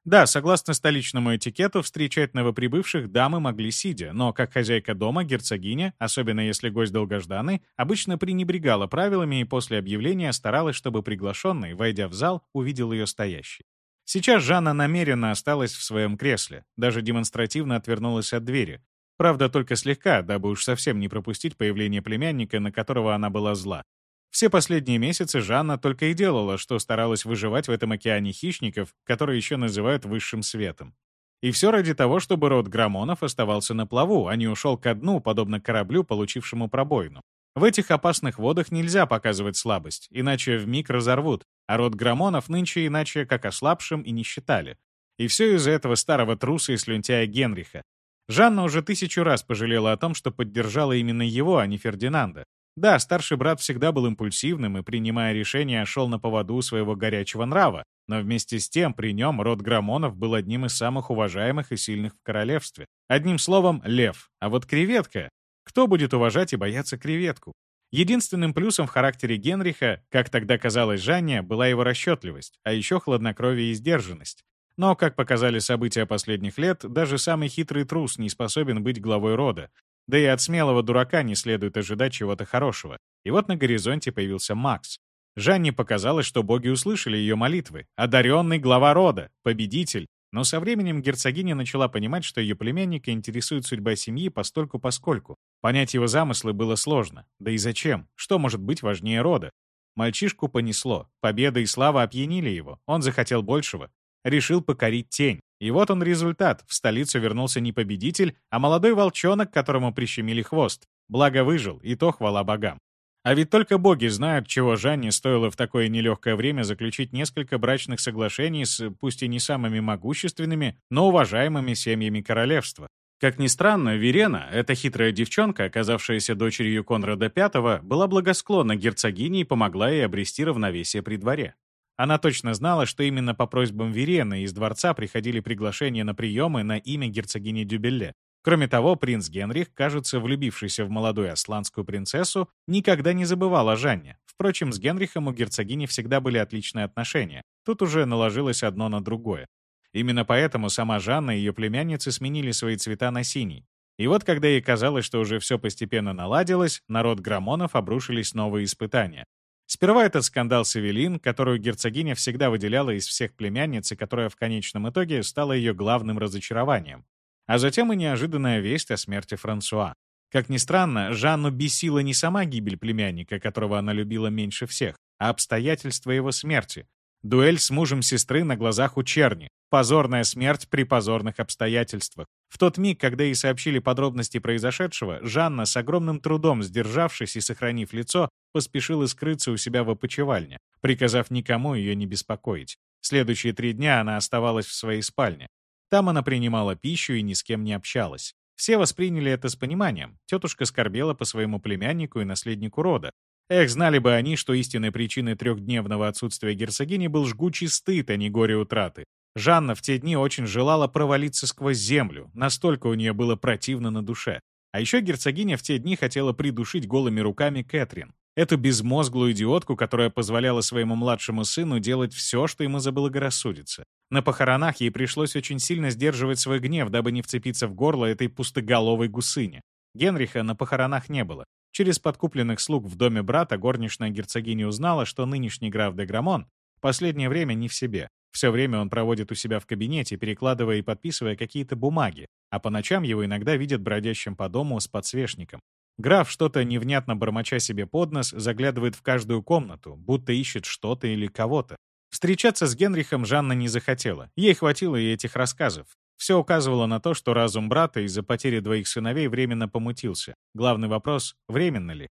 Да, согласно столичному этикету, встречать новоприбывших дамы могли сидя, но как хозяйка дома, герцогиня, особенно если гость долгожданный, обычно пренебрегала правилами и после объявления старалась, чтобы приглашенный, войдя в зал, увидел ее стоящей. Сейчас Жанна намеренно осталась в своем кресле, даже демонстративно отвернулась от двери. Правда, только слегка, дабы уж совсем не пропустить появление племянника, на которого она была зла. Все последние месяцы Жанна только и делала, что старалась выживать в этом океане хищников, которые еще называют высшим светом. И все ради того, чтобы род Грамонов оставался на плаву, а не ушел ко дну, подобно кораблю, получившему пробоину. В этих опасных водах нельзя показывать слабость, иначе в миг разорвут, а род Грамонов нынче иначе как ослабшим и не считали. И все из-за этого старого труса и слюнтяя Генриха. Жанна уже тысячу раз пожалела о том, что поддержала именно его, а не Фердинанда. Да, старший брат всегда был импульсивным и, принимая решения, шел на поводу своего горячего нрава, но вместе с тем при нем род Грамонов был одним из самых уважаемых и сильных в королевстве. Одним словом, лев. А вот креветка... Кто будет уважать и бояться креветку? Единственным плюсом в характере Генриха, как тогда казалось Жанне, была его расчетливость, а еще хладнокровие и сдержанность. Но, как показали события последних лет, даже самый хитрый трус не способен быть главой рода, да и от смелого дурака не следует ожидать чего-то хорошего. И вот на горизонте появился Макс. Жанне показалось, что боги услышали ее молитвы. Одаренный глава рода, победитель. Но со временем герцогиня начала понимать, что ее племянника интересует судьба семьи постольку-поскольку. Понять его замыслы было сложно. Да и зачем? Что может быть важнее рода? Мальчишку понесло. Победа и слава опьянили его. Он захотел большего. Решил покорить тень. И вот он результат. В столицу вернулся не победитель, а молодой волчонок, которому прищемили хвост. Благо выжил, и то хвала богам. А ведь только боги знают, чего Жанне стоило в такое нелегкое время заключить несколько брачных соглашений с, пусть и не самыми могущественными, но уважаемыми семьями королевства. Как ни странно, Верена, эта хитрая девчонка, оказавшаяся дочерью Конрада V, была благосклонна герцогине и помогла ей обрести равновесие при дворе. Она точно знала, что именно по просьбам Верены из дворца приходили приглашения на приемы на имя герцогини Дюбелле. Кроме того, принц Генрих, кажется, влюбившийся в молодую асланскую принцессу, никогда не забывал о Жанне. Впрочем, с Генрихом у герцогини всегда были отличные отношения. Тут уже наложилось одно на другое. Именно поэтому сама Жанна и ее племянницы сменили свои цвета на синий. И вот когда ей казалось, что уже все постепенно наладилось, народ Грамонов обрушились новые испытания. Сперва этот скандал с Эвелин, которую герцогиня всегда выделяла из всех племянниц и которая в конечном итоге стала ее главным разочарованием. А затем и неожиданная весть о смерти Франсуа. Как ни странно, Жанну бесила не сама гибель племянника, которого она любила меньше всех, а обстоятельства его смерти. Дуэль с мужем сестры на глазах у черни. Позорная смерть при позорных обстоятельствах. В тот миг, когда ей сообщили подробности произошедшего, Жанна, с огромным трудом сдержавшись и сохранив лицо, поспешила скрыться у себя в опочивальне, приказав никому ее не беспокоить. Следующие три дня она оставалась в своей спальне. Там она принимала пищу и ни с кем не общалась. Все восприняли это с пониманием. Тетушка скорбела по своему племяннику и наследнику рода. Эх, знали бы они, что истинной причиной трехдневного отсутствия герцогини был жгучий стыд, а не горе утраты. Жанна в те дни очень желала провалиться сквозь землю, настолько у нее было противно на душе. А еще герцогиня в те дни хотела придушить голыми руками Кэтрин. Эту безмозглую идиотку, которая позволяла своему младшему сыну делать все, что ему заблагорассудится. На похоронах ей пришлось очень сильно сдерживать свой гнев, дабы не вцепиться в горло этой пустоголовой гусыни. Генриха на похоронах не было. Через подкупленных слуг в доме брата горничная герцогиня узнала, что нынешний граф де Грамон последнее время не в себе. Все время он проводит у себя в кабинете, перекладывая и подписывая какие-то бумаги, а по ночам его иногда видят бродящим по дому с подсвечником. Граф, что-то невнятно бормоча себе под нос, заглядывает в каждую комнату, будто ищет что-то или кого-то. Встречаться с Генрихом Жанна не захотела. Ей хватило и этих рассказов. Все указывало на то, что разум брата из-за потери двоих сыновей временно помутился. Главный вопрос — временно ли?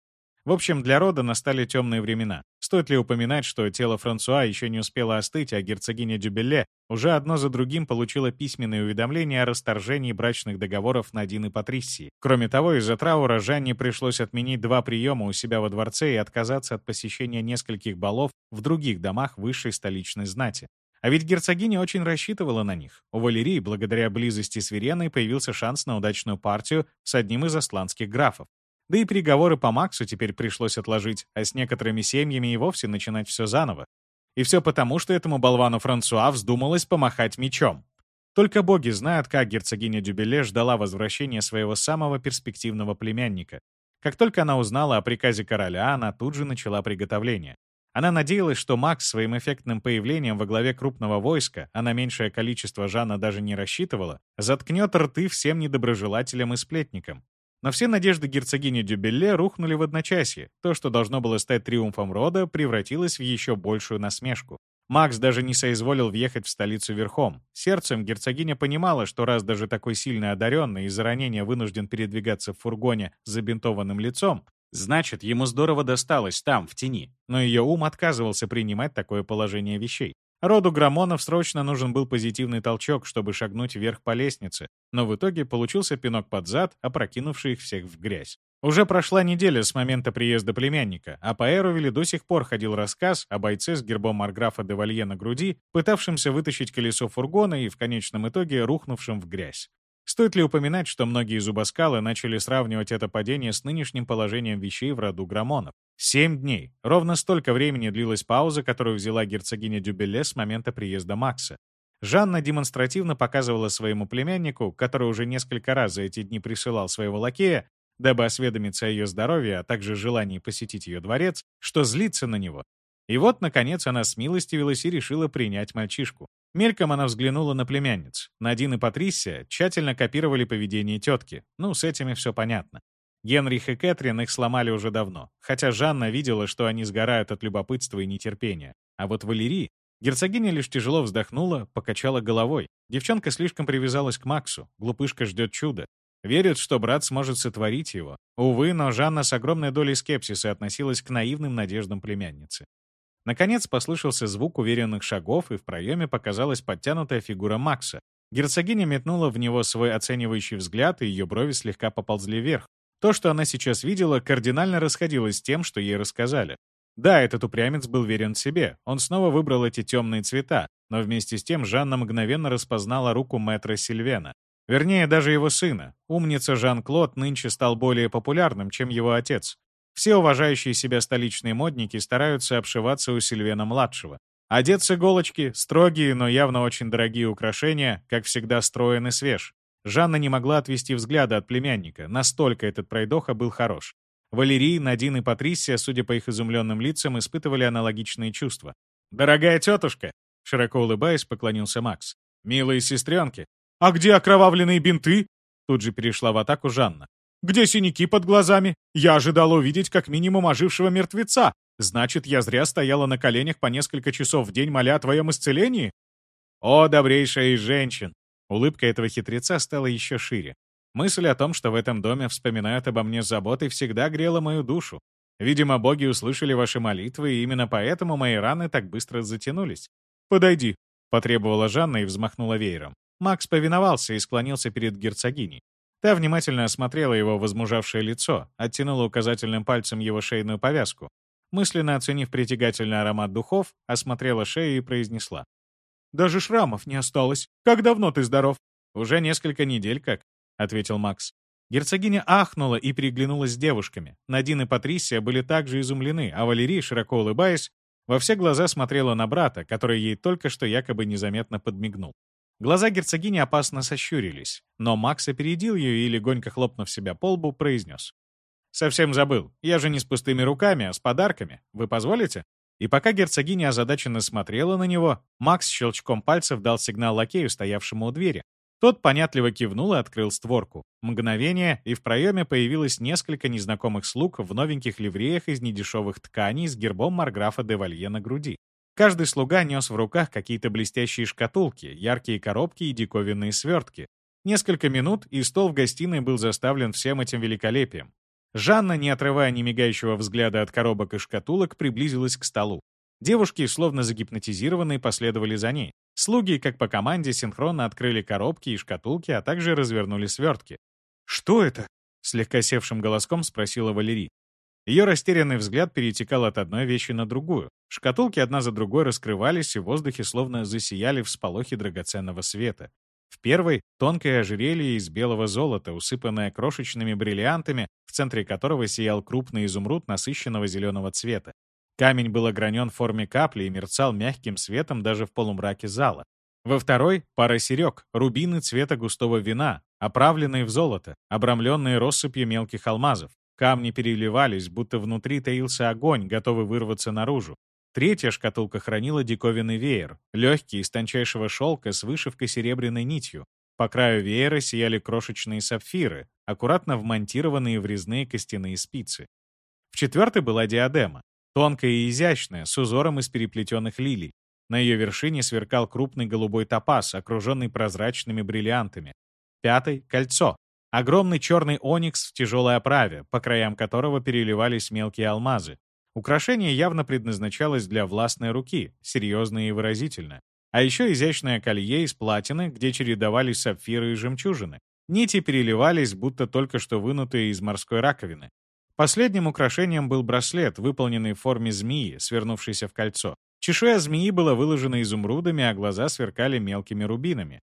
В общем, для рода настали темные времена. Стоит ли упоминать, что тело Франсуа еще не успело остыть, а герцогиня Дюбелле уже одно за другим получила письменные уведомления о расторжении брачных договоров Надин и Патрисии. Кроме того, из-за траура Жанне пришлось отменить два приема у себя во дворце и отказаться от посещения нескольких балов в других домах высшей столичной знати. А ведь герцогиня очень рассчитывала на них. У Валерии, благодаря близости с Вереной, появился шанс на удачную партию с одним из асланских графов. Да и переговоры по Максу теперь пришлось отложить, а с некоторыми семьями и вовсе начинать все заново. И все потому, что этому болвану Франсуа вздумалось помахать мечом. Только боги знают, как герцогиня Дюбеле ждала возвращения своего самого перспективного племянника. Как только она узнала о приказе короля, она тут же начала приготовление. Она надеялась, что Макс своим эффектным появлением во главе крупного войска, а на меньшее количество Жанна даже не рассчитывала, заткнет рты всем недоброжелателям и сплетникам. Но все надежды герцогини Дюбелле рухнули в одночасье. То, что должно было стать триумфом рода, превратилось в еще большую насмешку. Макс даже не соизволил въехать в столицу верхом. Сердцем герцогиня понимала, что раз даже такой сильно одаренный из-за ранения вынужден передвигаться в фургоне с забинтованным лицом, значит, ему здорово досталось там, в тени. Но ее ум отказывался принимать такое положение вещей. Роду Грамонов срочно нужен был позитивный толчок, чтобы шагнуть вверх по лестнице, но в итоге получился пинок под зад, опрокинувший их всех в грязь. Уже прошла неделя с момента приезда племянника, а по Эровиле до сих пор ходил рассказ о бойце с гербом Марграфа де Валье на груди, пытавшемся вытащить колесо фургона и в конечном итоге рухнувшем в грязь. Стоит ли упоминать, что многие зубоскалы начали сравнивать это падение с нынешним положением вещей в роду Грамонов? Семь дней. Ровно столько времени длилась пауза, которую взяла герцогиня Дюбеле с момента приезда Макса. Жанна демонстративно показывала своему племяннику, который уже несколько раз за эти дни присылал своего лакея, дабы осведомиться о ее здоровье, а также желании посетить ее дворец, что злится на него. И вот, наконец, она смилостивилась и решила принять мальчишку. Мельком она взглянула на племянниц. Надин и Патрисия тщательно копировали поведение тетки. Ну, с этими все понятно. Генрих и Кэтрин их сломали уже давно, хотя Жанна видела, что они сгорают от любопытства и нетерпения. А вот Валерий... Герцогиня лишь тяжело вздохнула, покачала головой. Девчонка слишком привязалась к Максу, глупышка ждет чуда. Верит, что брат сможет сотворить его. Увы, но Жанна с огромной долей скепсиса относилась к наивным надеждам племянницы. Наконец послышался звук уверенных шагов, и в проеме показалась подтянутая фигура Макса. Герцогиня метнула в него свой оценивающий взгляд, и ее брови слегка поползли вверх. То, что она сейчас видела, кардинально расходилось с тем, что ей рассказали. Да, этот упрямец был верен себе. Он снова выбрал эти темные цвета, но вместе с тем Жанна мгновенно распознала руку мэтра Сильвена. Вернее, даже его сына. Умница Жан-Клод нынче стал более популярным, чем его отец. Все уважающие себя столичные модники стараются обшиваться у Сильвена-младшего. Одет с иголочки, строгие, но явно очень дорогие украшения, как всегда строен и свеж. Жанна не могла отвести взгляда от племянника, настолько этот пройдоха был хорош. Валерий, Надин и Патрисия, судя по их изумленным лицам, испытывали аналогичные чувства. «Дорогая тетушка!» — широко улыбаясь, поклонился Макс. «Милые сестренки!» «А где окровавленные бинты?» Тут же перешла в атаку Жанна. «Где синяки под глазами? Я ожидала увидеть как минимум ожившего мертвеца. Значит, я зря стояла на коленях по несколько часов в день, моля о твоем исцелении?» «О, добрейшая из женщин!» Улыбка этого хитреца стала еще шире. Мысль о том, что в этом доме вспоминают обо мне с заботой, всегда грела мою душу. Видимо, боги услышали ваши молитвы, и именно поэтому мои раны так быстро затянулись. «Подойди», — потребовала Жанна и взмахнула веером. Макс повиновался и склонился перед герцогиней. Та внимательно осмотрела его возмужавшее лицо, оттянула указательным пальцем его шейную повязку. Мысленно оценив притягательный аромат духов, осмотрела шею и произнесла. Даже шрамов не осталось. Как давно ты здоров?» «Уже несколько недель как», — ответил Макс. Герцогиня ахнула и переглянулась с девушками. Надин и Патрисия были также изумлены, а Валерий, широко улыбаясь, во все глаза смотрела на брата, который ей только что якобы незаметно подмигнул. Глаза герцогини опасно сощурились, но Макс опередил ее и, легонько хлопнув себя по лбу, произнес. «Совсем забыл. Я же не с пустыми руками, а с подарками. Вы позволите?» И пока герцогиня озадаченно смотрела на него, Макс щелчком пальцев дал сигнал лакею, стоявшему у двери. Тот понятливо кивнул и открыл створку. Мгновение, и в проеме появилось несколько незнакомых слуг в новеньких ливреях из недешевых тканей с гербом Марграфа де Валье на груди. Каждый слуга нес в руках какие-то блестящие шкатулки, яркие коробки и диковинные свертки. Несколько минут, и стол в гостиной был заставлен всем этим великолепием. Жанна, не отрывая ни мигающего взгляда от коробок и шкатулок, приблизилась к столу. Девушки, словно загипнотизированные, последовали за ней. Слуги, как по команде, синхронно открыли коробки и шкатулки, а также развернули свертки. «Что это?» — слегка севшим голоском спросила Валерий. Ее растерянный взгляд перетекал от одной вещи на другую. Шкатулки одна за другой раскрывались, и в воздухе словно засияли всполохи драгоценного света. В первой — тонкое ожерелье из белого золота, усыпанное крошечными бриллиантами, в центре которого сиял крупный изумруд насыщенного зеленого цвета. Камень был огранен в форме капли и мерцал мягким светом даже в полумраке зала. Во второй — пара серег, рубины цвета густого вина, оправленные в золото, обрамленные россыпью мелких алмазов. Камни переливались, будто внутри таился огонь, готовый вырваться наружу. Третья шкатулка хранила диковинный веер, легкий, из тончайшего шелка с вышивкой серебряной нитью. По краю веера сияли крошечные сапфиры, аккуратно вмонтированные в резные костяные спицы. В четвертой была диадема, тонкая и изящная, с узором из переплетенных лилий. На ее вершине сверкал крупный голубой топаз, окруженный прозрачными бриллиантами. Пятый — кольцо. Огромный черный оникс в тяжелой оправе, по краям которого переливались мелкие алмазы. Украшение явно предназначалось для властной руки, серьезно и выразительно. А еще изящное колье из платины, где чередовались сапфиры и жемчужины. Нити переливались, будто только что вынутые из морской раковины. Последним украшением был браслет, выполненный в форме змеи, свернувшийся в кольцо. Чешуя змеи была выложена изумрудами, а глаза сверкали мелкими рубинами.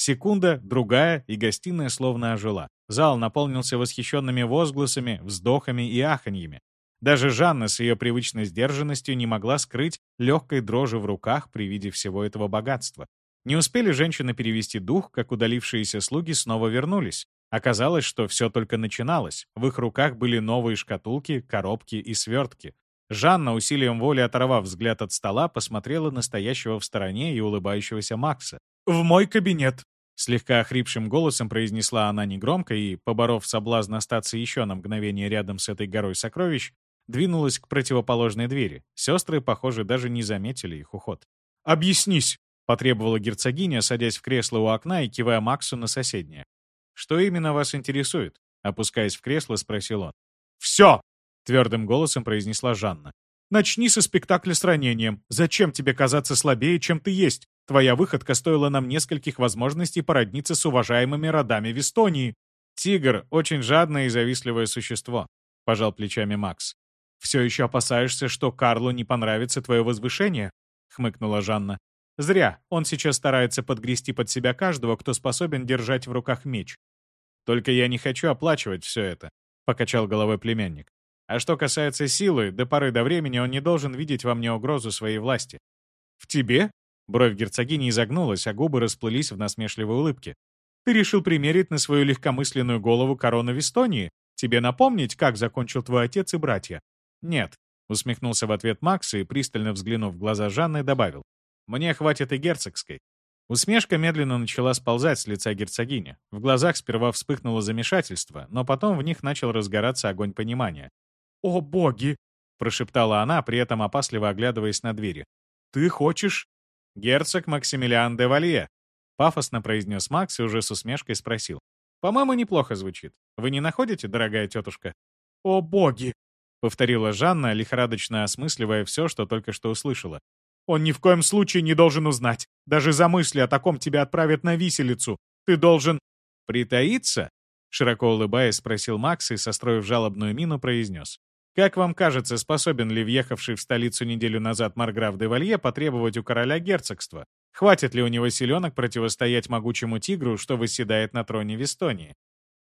Секунда, другая, и гостиная словно ожила. Зал наполнился восхищенными возгласами, вздохами и аханьями. Даже Жанна с ее привычной сдержанностью не могла скрыть легкой дрожи в руках при виде всего этого богатства. Не успели женщины перевести дух, как удалившиеся слуги снова вернулись. Оказалось, что все только начиналось. В их руках были новые шкатулки, коробки и свертки. Жанна, усилием воли оторвав взгляд от стола, посмотрела на стоящего в стороне и улыбающегося Макса. «В мой кабинет!» Слегка охрипшим голосом произнесла она негромко и, поборов соблазн остаться еще на мгновение рядом с этой горой сокровищ, двинулась к противоположной двери. Сестры, похоже, даже не заметили их уход. «Объяснись!» — потребовала герцогиня, садясь в кресло у окна и кивая Максу на соседнее. «Что именно вас интересует?» — опускаясь в кресло, спросил он. «Все!» — твердым голосом произнесла Жанна. «Начни со спектакля с ранением. Зачем тебе казаться слабее, чем ты есть? Твоя выходка стоила нам нескольких возможностей породниться с уважаемыми родами в Эстонии». «Тигр — очень жадное и завистливое существо», — пожал плечами Макс. «Все еще опасаешься, что Карлу не понравится твое возвышение?» — хмыкнула Жанна. «Зря. Он сейчас старается подгрести под себя каждого, кто способен держать в руках меч. Только я не хочу оплачивать все это», — покачал головой племянник. «А что касается силы, до поры до времени он не должен видеть во мне угрозу своей власти». «В тебе?» Бровь герцогини изогнулась, а губы расплылись в насмешливой улыбке. «Ты решил примерить на свою легкомысленную голову корону в Эстонии? Тебе напомнить, как закончил твой отец и братья? «Нет», — усмехнулся в ответ Макс и, пристально взглянув в глаза Жанны, добавил. «Мне хватит и герцогской». Усмешка медленно начала сползать с лица герцогини. В глазах сперва вспыхнуло замешательство, но потом в них начал разгораться огонь понимания. «О, боги!» — прошептала она, при этом опасливо оглядываясь на двери. «Ты хочешь?» «Герцог Максимилиан де Валье», — пафосно произнес Макс и уже с усмешкой спросил. «По-моему, неплохо звучит. Вы не находите, дорогая тетушка?» «О, боги!» — повторила Жанна, лихорадочно осмысливая все, что только что услышала. «Он ни в коем случае не должен узнать. Даже за мысли о таком тебя отправят на виселицу. Ты должен...» «Притаиться?» — широко улыбаясь, спросил Макс и, состроив жалобную мину, произнес. «Как вам кажется, способен ли въехавший в столицу неделю назад Марграф де Валье потребовать у короля герцогства? Хватит ли у него силенок противостоять могучему тигру, что восседает на троне в Эстонии?»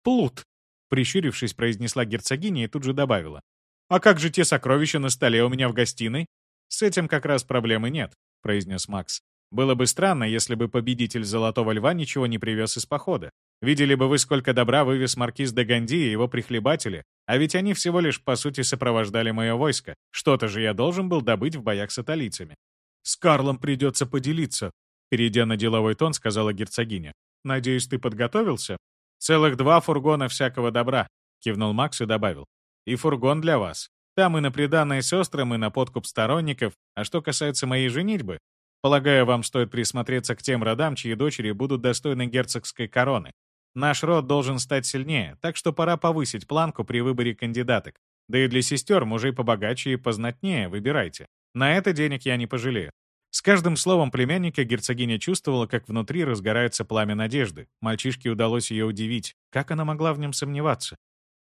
«Плут!» — прищурившись, произнесла герцогиня и тут же добавила. «А как же те сокровища на столе у меня в гостиной?» «С этим как раз проблемы нет», — произнес Макс. «Было бы странно, если бы победитель Золотого Льва ничего не привез из похода. Видели бы вы, сколько добра вывез маркиз де Ганди и его прихлебатели, а ведь они всего лишь, по сути, сопровождали мое войско. Что-то же я должен был добыть в боях с италийцами». «С Карлом придется поделиться», — перейдя на деловой тон, сказала герцогиня. «Надеюсь, ты подготовился?» «Целых два фургона всякого добра», — кивнул Макс и добавил. И фургон для вас. Там и на приданные сестрам, и на подкуп сторонников. А что касается моей женитьбы, полагаю, вам стоит присмотреться к тем родам, чьи дочери будут достойны герцогской короны. Наш род должен стать сильнее, так что пора повысить планку при выборе кандидаток. Да и для сестер, мужей побогаче и познатнее, выбирайте. На это денег я не пожалею. С каждым словом племянника герцогиня чувствовала, как внутри разгорается пламя надежды. Мальчишке удалось ее удивить. Как она могла в нем сомневаться?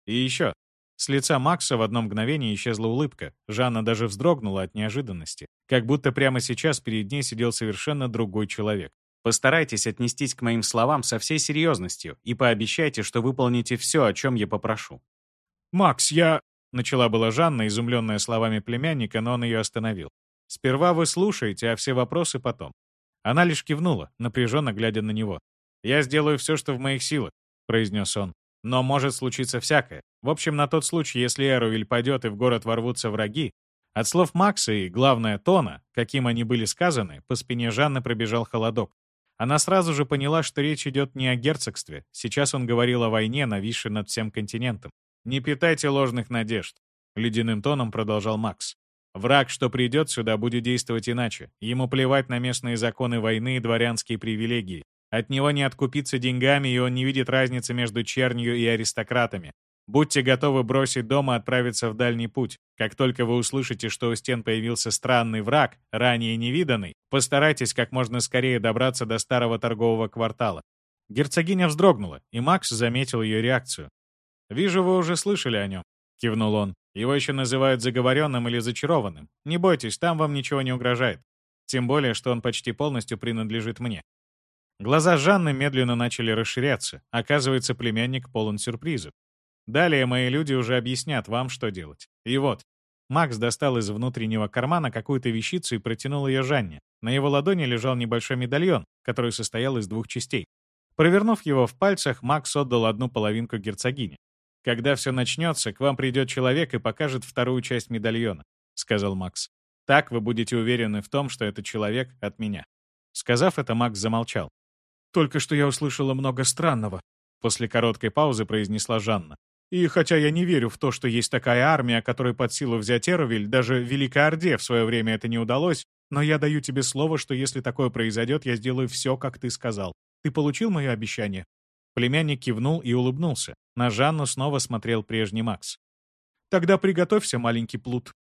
И еще, с лица Макса в одно мгновение исчезла улыбка. Жанна даже вздрогнула от неожиданности. Как будто прямо сейчас перед ней сидел совершенно другой человек. Постарайтесь отнестись к моим словам со всей серьезностью и пообещайте, что выполните все, о чем я попрошу». «Макс, я...» — начала была Жанна, изумленная словами племянника, но он ее остановил. «Сперва вы слушаете, а все вопросы потом». Она лишь кивнула, напряженно глядя на него. «Я сделаю все, что в моих силах», — произнес он. «Но может случиться всякое. В общем, на тот случай, если Эрувиль пойдет и в город ворвутся враги, от слов Макса и, главное, тона, каким они были сказаны, по спине Жанны пробежал холодок. Она сразу же поняла, что речь идет не о герцогстве. Сейчас он говорил о войне, нависшей над всем континентом. «Не питайте ложных надежд», — ледяным тоном продолжал Макс. «Враг, что придет сюда, будет действовать иначе. Ему плевать на местные законы войны и дворянские привилегии. От него не откупиться деньгами, и он не видит разницы между чернью и аристократами. Будьте готовы бросить дом и отправиться в дальний путь. Как только вы услышите, что у стен появился странный враг, ранее невиданный, постарайтесь как можно скорее добраться до старого торгового квартала. Герцогиня вздрогнула, и Макс заметил ее реакцию. «Вижу, вы уже слышали о нем», — кивнул он. «Его еще называют заговоренным или зачарованным. Не бойтесь, там вам ничего не угрожает. Тем более, что он почти полностью принадлежит мне». Глаза Жанны медленно начали расширяться. Оказывается, племянник полон сюрпризов. Далее мои люди уже объяснят вам, что делать. И вот. Макс достал из внутреннего кармана какую-то вещицу и протянул ее Жанне. На его ладони лежал небольшой медальон, который состоял из двух частей. Провернув его в пальцах, Макс отдал одну половинку герцогине. «Когда все начнется, к вам придет человек и покажет вторую часть медальона», — сказал Макс. «Так вы будете уверены в том, что это человек от меня». Сказав это, Макс замолчал. «Только что я услышала много странного», — после короткой паузы произнесла Жанна. И хотя я не верю в то, что есть такая армия, которой под силу взять Эрувиль, даже Великой Орде в свое время это не удалось, но я даю тебе слово, что если такое произойдет, я сделаю все, как ты сказал. Ты получил мое обещание?» Племянник кивнул и улыбнулся. На Жанну снова смотрел прежний Макс. «Тогда приготовься, маленький плут».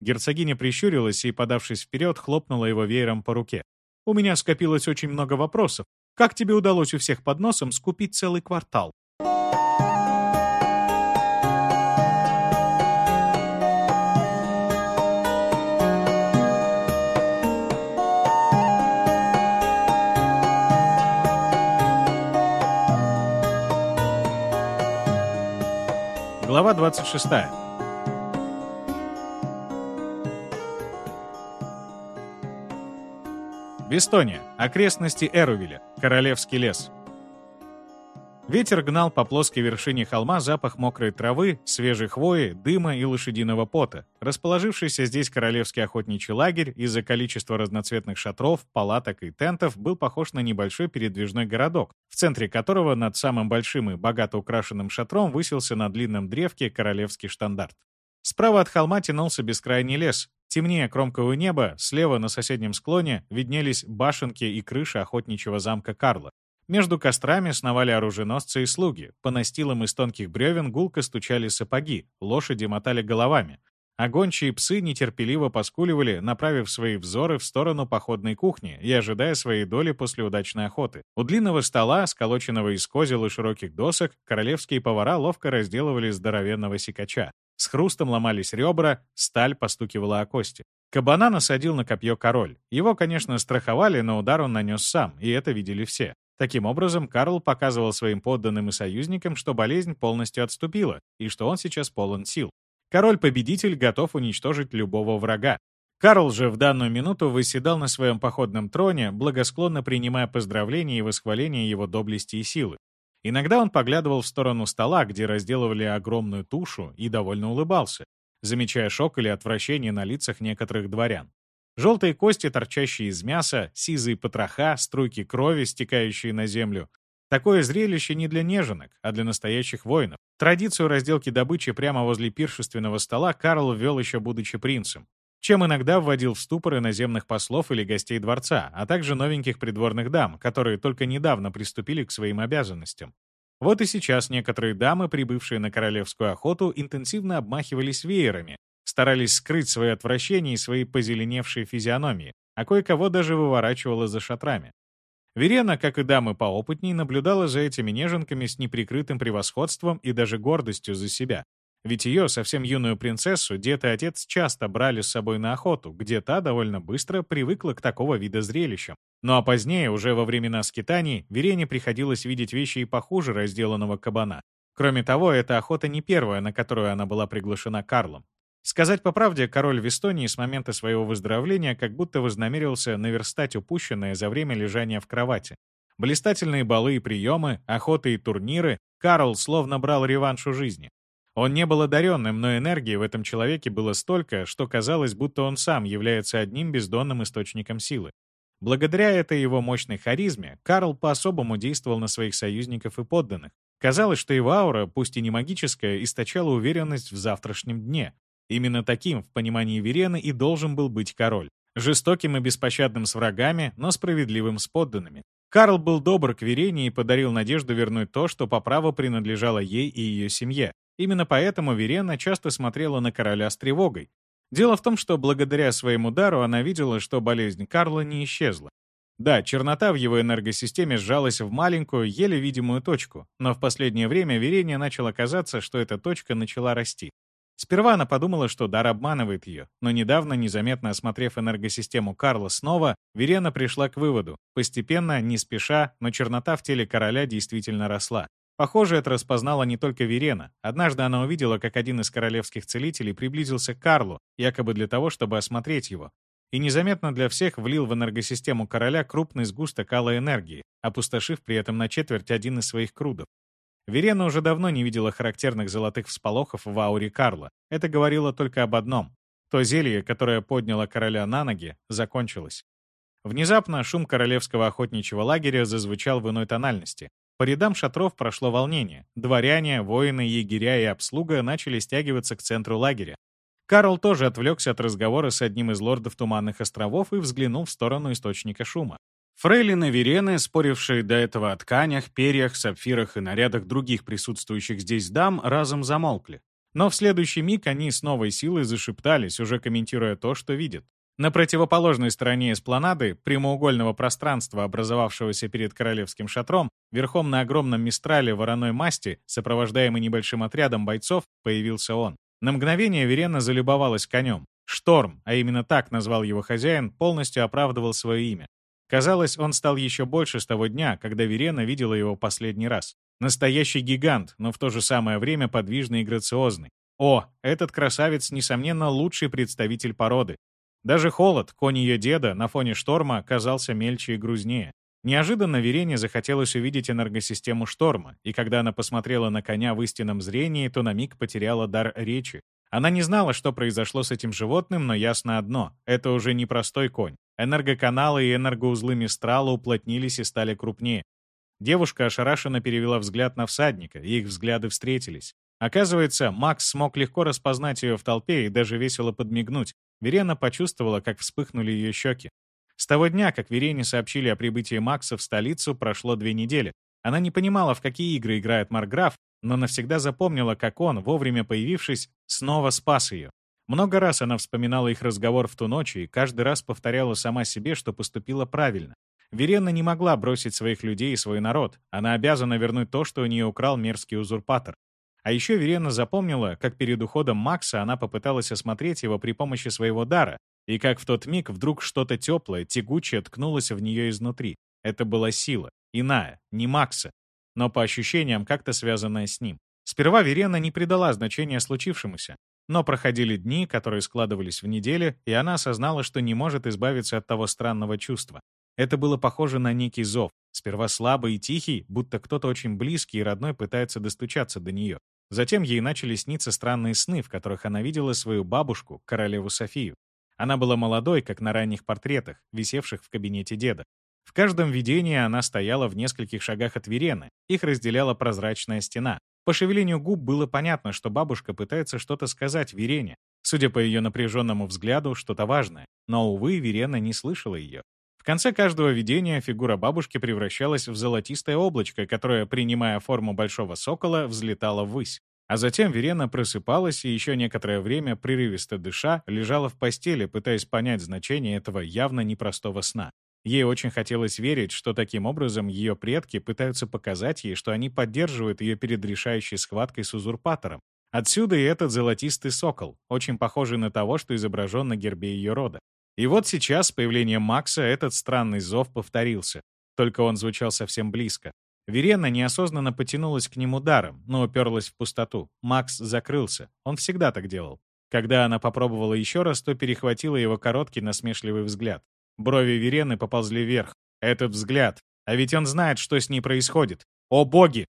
Герцогиня прищурилась и, подавшись вперед, хлопнула его веером по руке. «У меня скопилось очень много вопросов. Как тебе удалось у всех под носом скупить целый квартал?» Глава 26. Вестония. Окрестности Эрувиля. Королевский лес. Ветер гнал по плоской вершине холма запах мокрой травы, свежей хвои, дыма и лошадиного пота. Расположившийся здесь королевский охотничий лагерь из-за количества разноцветных шатров, палаток и тентов был похож на небольшой передвижной городок, в центре которого над самым большим и богато украшенным шатром высился на длинном древке королевский штандарт. Справа от холма тянулся бескрайний лес. Темнее кромкового неба, слева на соседнем склоне виднелись башенки и крыши охотничьего замка Карла. Между кострами сновали оруженосцы и слуги. По настилам из тонких бревен гулко стучали сапоги, лошади мотали головами. А псы нетерпеливо поскуливали, направив свои взоры в сторону походной кухни и ожидая своей доли после удачной охоты. У длинного стола, сколоченного из козел и широких досок, королевские повара ловко разделывали здоровенного сикача. С хрустом ломались ребра, сталь постукивала о кости. Кабана насадил на копье король. Его, конечно, страховали, но удар он нанес сам, и это видели все. Таким образом, Карл показывал своим подданным и союзникам, что болезнь полностью отступила и что он сейчас полон сил. Король-победитель готов уничтожить любого врага. Карл же в данную минуту выседал на своем походном троне, благосклонно принимая поздравления и восхваления его доблести и силы. Иногда он поглядывал в сторону стола, где разделывали огромную тушу, и довольно улыбался, замечая шок или отвращение на лицах некоторых дворян. Желтые кости, торчащие из мяса, сизые потроха, струйки крови, стекающие на землю. Такое зрелище не для неженок, а для настоящих воинов. Традицию разделки добычи прямо возле пиршественного стола Карл ввел еще будучи принцем, чем иногда вводил в ступор иноземных послов или гостей дворца, а также новеньких придворных дам, которые только недавно приступили к своим обязанностям. Вот и сейчас некоторые дамы, прибывшие на королевскую охоту, интенсивно обмахивались веерами, старались скрыть свое отвращение и свои позеленевшие физиономии, а кое-кого даже выворачивало за шатрами. Верена, как и дамы поопытней, наблюдала за этими неженками с неприкрытым превосходством и даже гордостью за себя. Ведь ее, совсем юную принцессу, дед и отец часто брали с собой на охоту, где та довольно быстро привыкла к такого вида зрелищам. Ну а позднее, уже во времена скитаний, Верене приходилось видеть вещи и похуже разделанного кабана. Кроме того, эта охота не первая, на которую она была приглашена Карлом. Сказать по правде, король в Эстонии с момента своего выздоровления как будто вознамерился наверстать упущенное за время лежания в кровати. Блистательные балы и приемы, охоты и турниры, Карл словно брал реванш у жизни. Он не был одаренным, но энергии в этом человеке было столько, что казалось, будто он сам является одним бездонным источником силы. Благодаря этой его мощной харизме, Карл по-особому действовал на своих союзников и подданных. Казалось, что его аура, пусть и не магическая, источала уверенность в завтрашнем дне. Именно таким, в понимании Верены, и должен был быть король. Жестоким и беспощадным с врагами, но справедливым с подданными. Карл был добр к Верене и подарил надежду вернуть то, что по праву принадлежало ей и ее семье. Именно поэтому Верена часто смотрела на короля с тревогой. Дело в том, что благодаря своему дару она видела, что болезнь Карла не исчезла. Да, чернота в его энергосистеме сжалась в маленькую, еле видимую точку, но в последнее время Верене начало казаться, что эта точка начала расти. Сперва она подумала, что дар обманывает ее, но недавно, незаметно осмотрев энергосистему Карла снова, Верена пришла к выводу. Постепенно, не спеша, но чернота в теле короля действительно росла. Похоже, это распознала не только Верена. Однажды она увидела, как один из королевских целителей приблизился к Карлу, якобы для того, чтобы осмотреть его. И незаметно для всех влил в энергосистему короля крупный сгусток алой энергии, опустошив при этом на четверть один из своих крудов. Верена уже давно не видела характерных золотых всполохов в ауре Карла. Это говорило только об одном. То зелье, которое подняло короля на ноги, закончилось. Внезапно шум королевского охотничьего лагеря зазвучал в иной тональности. По рядам шатров прошло волнение. Дворяне, воины, егеря и обслуга начали стягиваться к центру лагеря. Карл тоже отвлекся от разговора с одним из лордов Туманных островов и взглянул в сторону источника шума. Фрейлины Верены, спорившие до этого о тканях, перьях, сапфирах и нарядах других присутствующих здесь дам, разом замолкли. Но в следующий миг они с новой силой зашептались, уже комментируя то, что видят. На противоположной стороне эспланады, прямоугольного пространства, образовавшегося перед королевским шатром, верхом на огромном мистрале вороной масти, сопровождаемый небольшим отрядом бойцов, появился он. На мгновение Верена залюбовалась конем. Шторм, а именно так назвал его хозяин, полностью оправдывал свое имя. Казалось, он стал еще больше с того дня, когда Верена видела его последний раз. Настоящий гигант, но в то же самое время подвижный и грациозный. О, этот красавец, несомненно, лучший представитель породы. Даже холод, конь ее деда, на фоне шторма казался мельче и грузнее. Неожиданно Верене захотелось увидеть энергосистему шторма, и когда она посмотрела на коня в истинном зрении, то на миг потеряла дар речи. Она не знала, что произошло с этим животным, но ясно одно — это уже не простой конь. Энергоканалы и энергоузлы Мистрала уплотнились и стали крупнее. Девушка ошарашенно перевела взгляд на всадника, и их взгляды встретились. Оказывается, Макс смог легко распознать ее в толпе и даже весело подмигнуть, Верена почувствовала, как вспыхнули ее щеки. С того дня, как Верене сообщили о прибытии Макса в столицу, прошло две недели. Она не понимала, в какие игры играет Марграф, но навсегда запомнила, как он, вовремя появившись, снова спас ее. Много раз она вспоминала их разговор в ту ночь и каждый раз повторяла сама себе, что поступила правильно. Верена не могла бросить своих людей и свой народ. Она обязана вернуть то, что у нее украл мерзкий узурпатор. А еще Верена запомнила, как перед уходом Макса она попыталась осмотреть его при помощи своего дара, и как в тот миг вдруг что-то теплое, тягучее ткнулось в нее изнутри. Это была сила, иная, не Макса, но по ощущениям как-то связанная с ним. Сперва Верена не придала значения случившемуся, но проходили дни, которые складывались в недели, и она осознала, что не может избавиться от того странного чувства. Это было похоже на некий зов, сперва слабый и тихий, будто кто-то очень близкий и родной пытается достучаться до нее. Затем ей начали сниться странные сны, в которых она видела свою бабушку, королеву Софию. Она была молодой, как на ранних портретах, висевших в кабинете деда. В каждом видении она стояла в нескольких шагах от Верены, их разделяла прозрачная стена. По шевелению губ было понятно, что бабушка пытается что-то сказать Верене. Судя по ее напряженному взгляду, что-то важное. Но, увы, Верена не слышала ее конце каждого видения фигура бабушки превращалась в золотистое облачко, которое, принимая форму большого сокола, взлетало ввысь. А затем Верена просыпалась и еще некоторое время, прерывисто дыша, лежала в постели, пытаясь понять значение этого явно непростого сна. Ей очень хотелось верить, что таким образом ее предки пытаются показать ей, что они поддерживают ее перед решающей схваткой с узурпатором. Отсюда и этот золотистый сокол, очень похожий на того, что изображен на гербе ее рода. И вот сейчас, с появлением Макса, этот странный зов повторился. Только он звучал совсем близко. Верена неосознанно потянулась к нему даром, но уперлась в пустоту. Макс закрылся. Он всегда так делал. Когда она попробовала еще раз, то перехватила его короткий насмешливый взгляд. Брови Верены поползли вверх. Этот взгляд. А ведь он знает, что с ней происходит. О боги!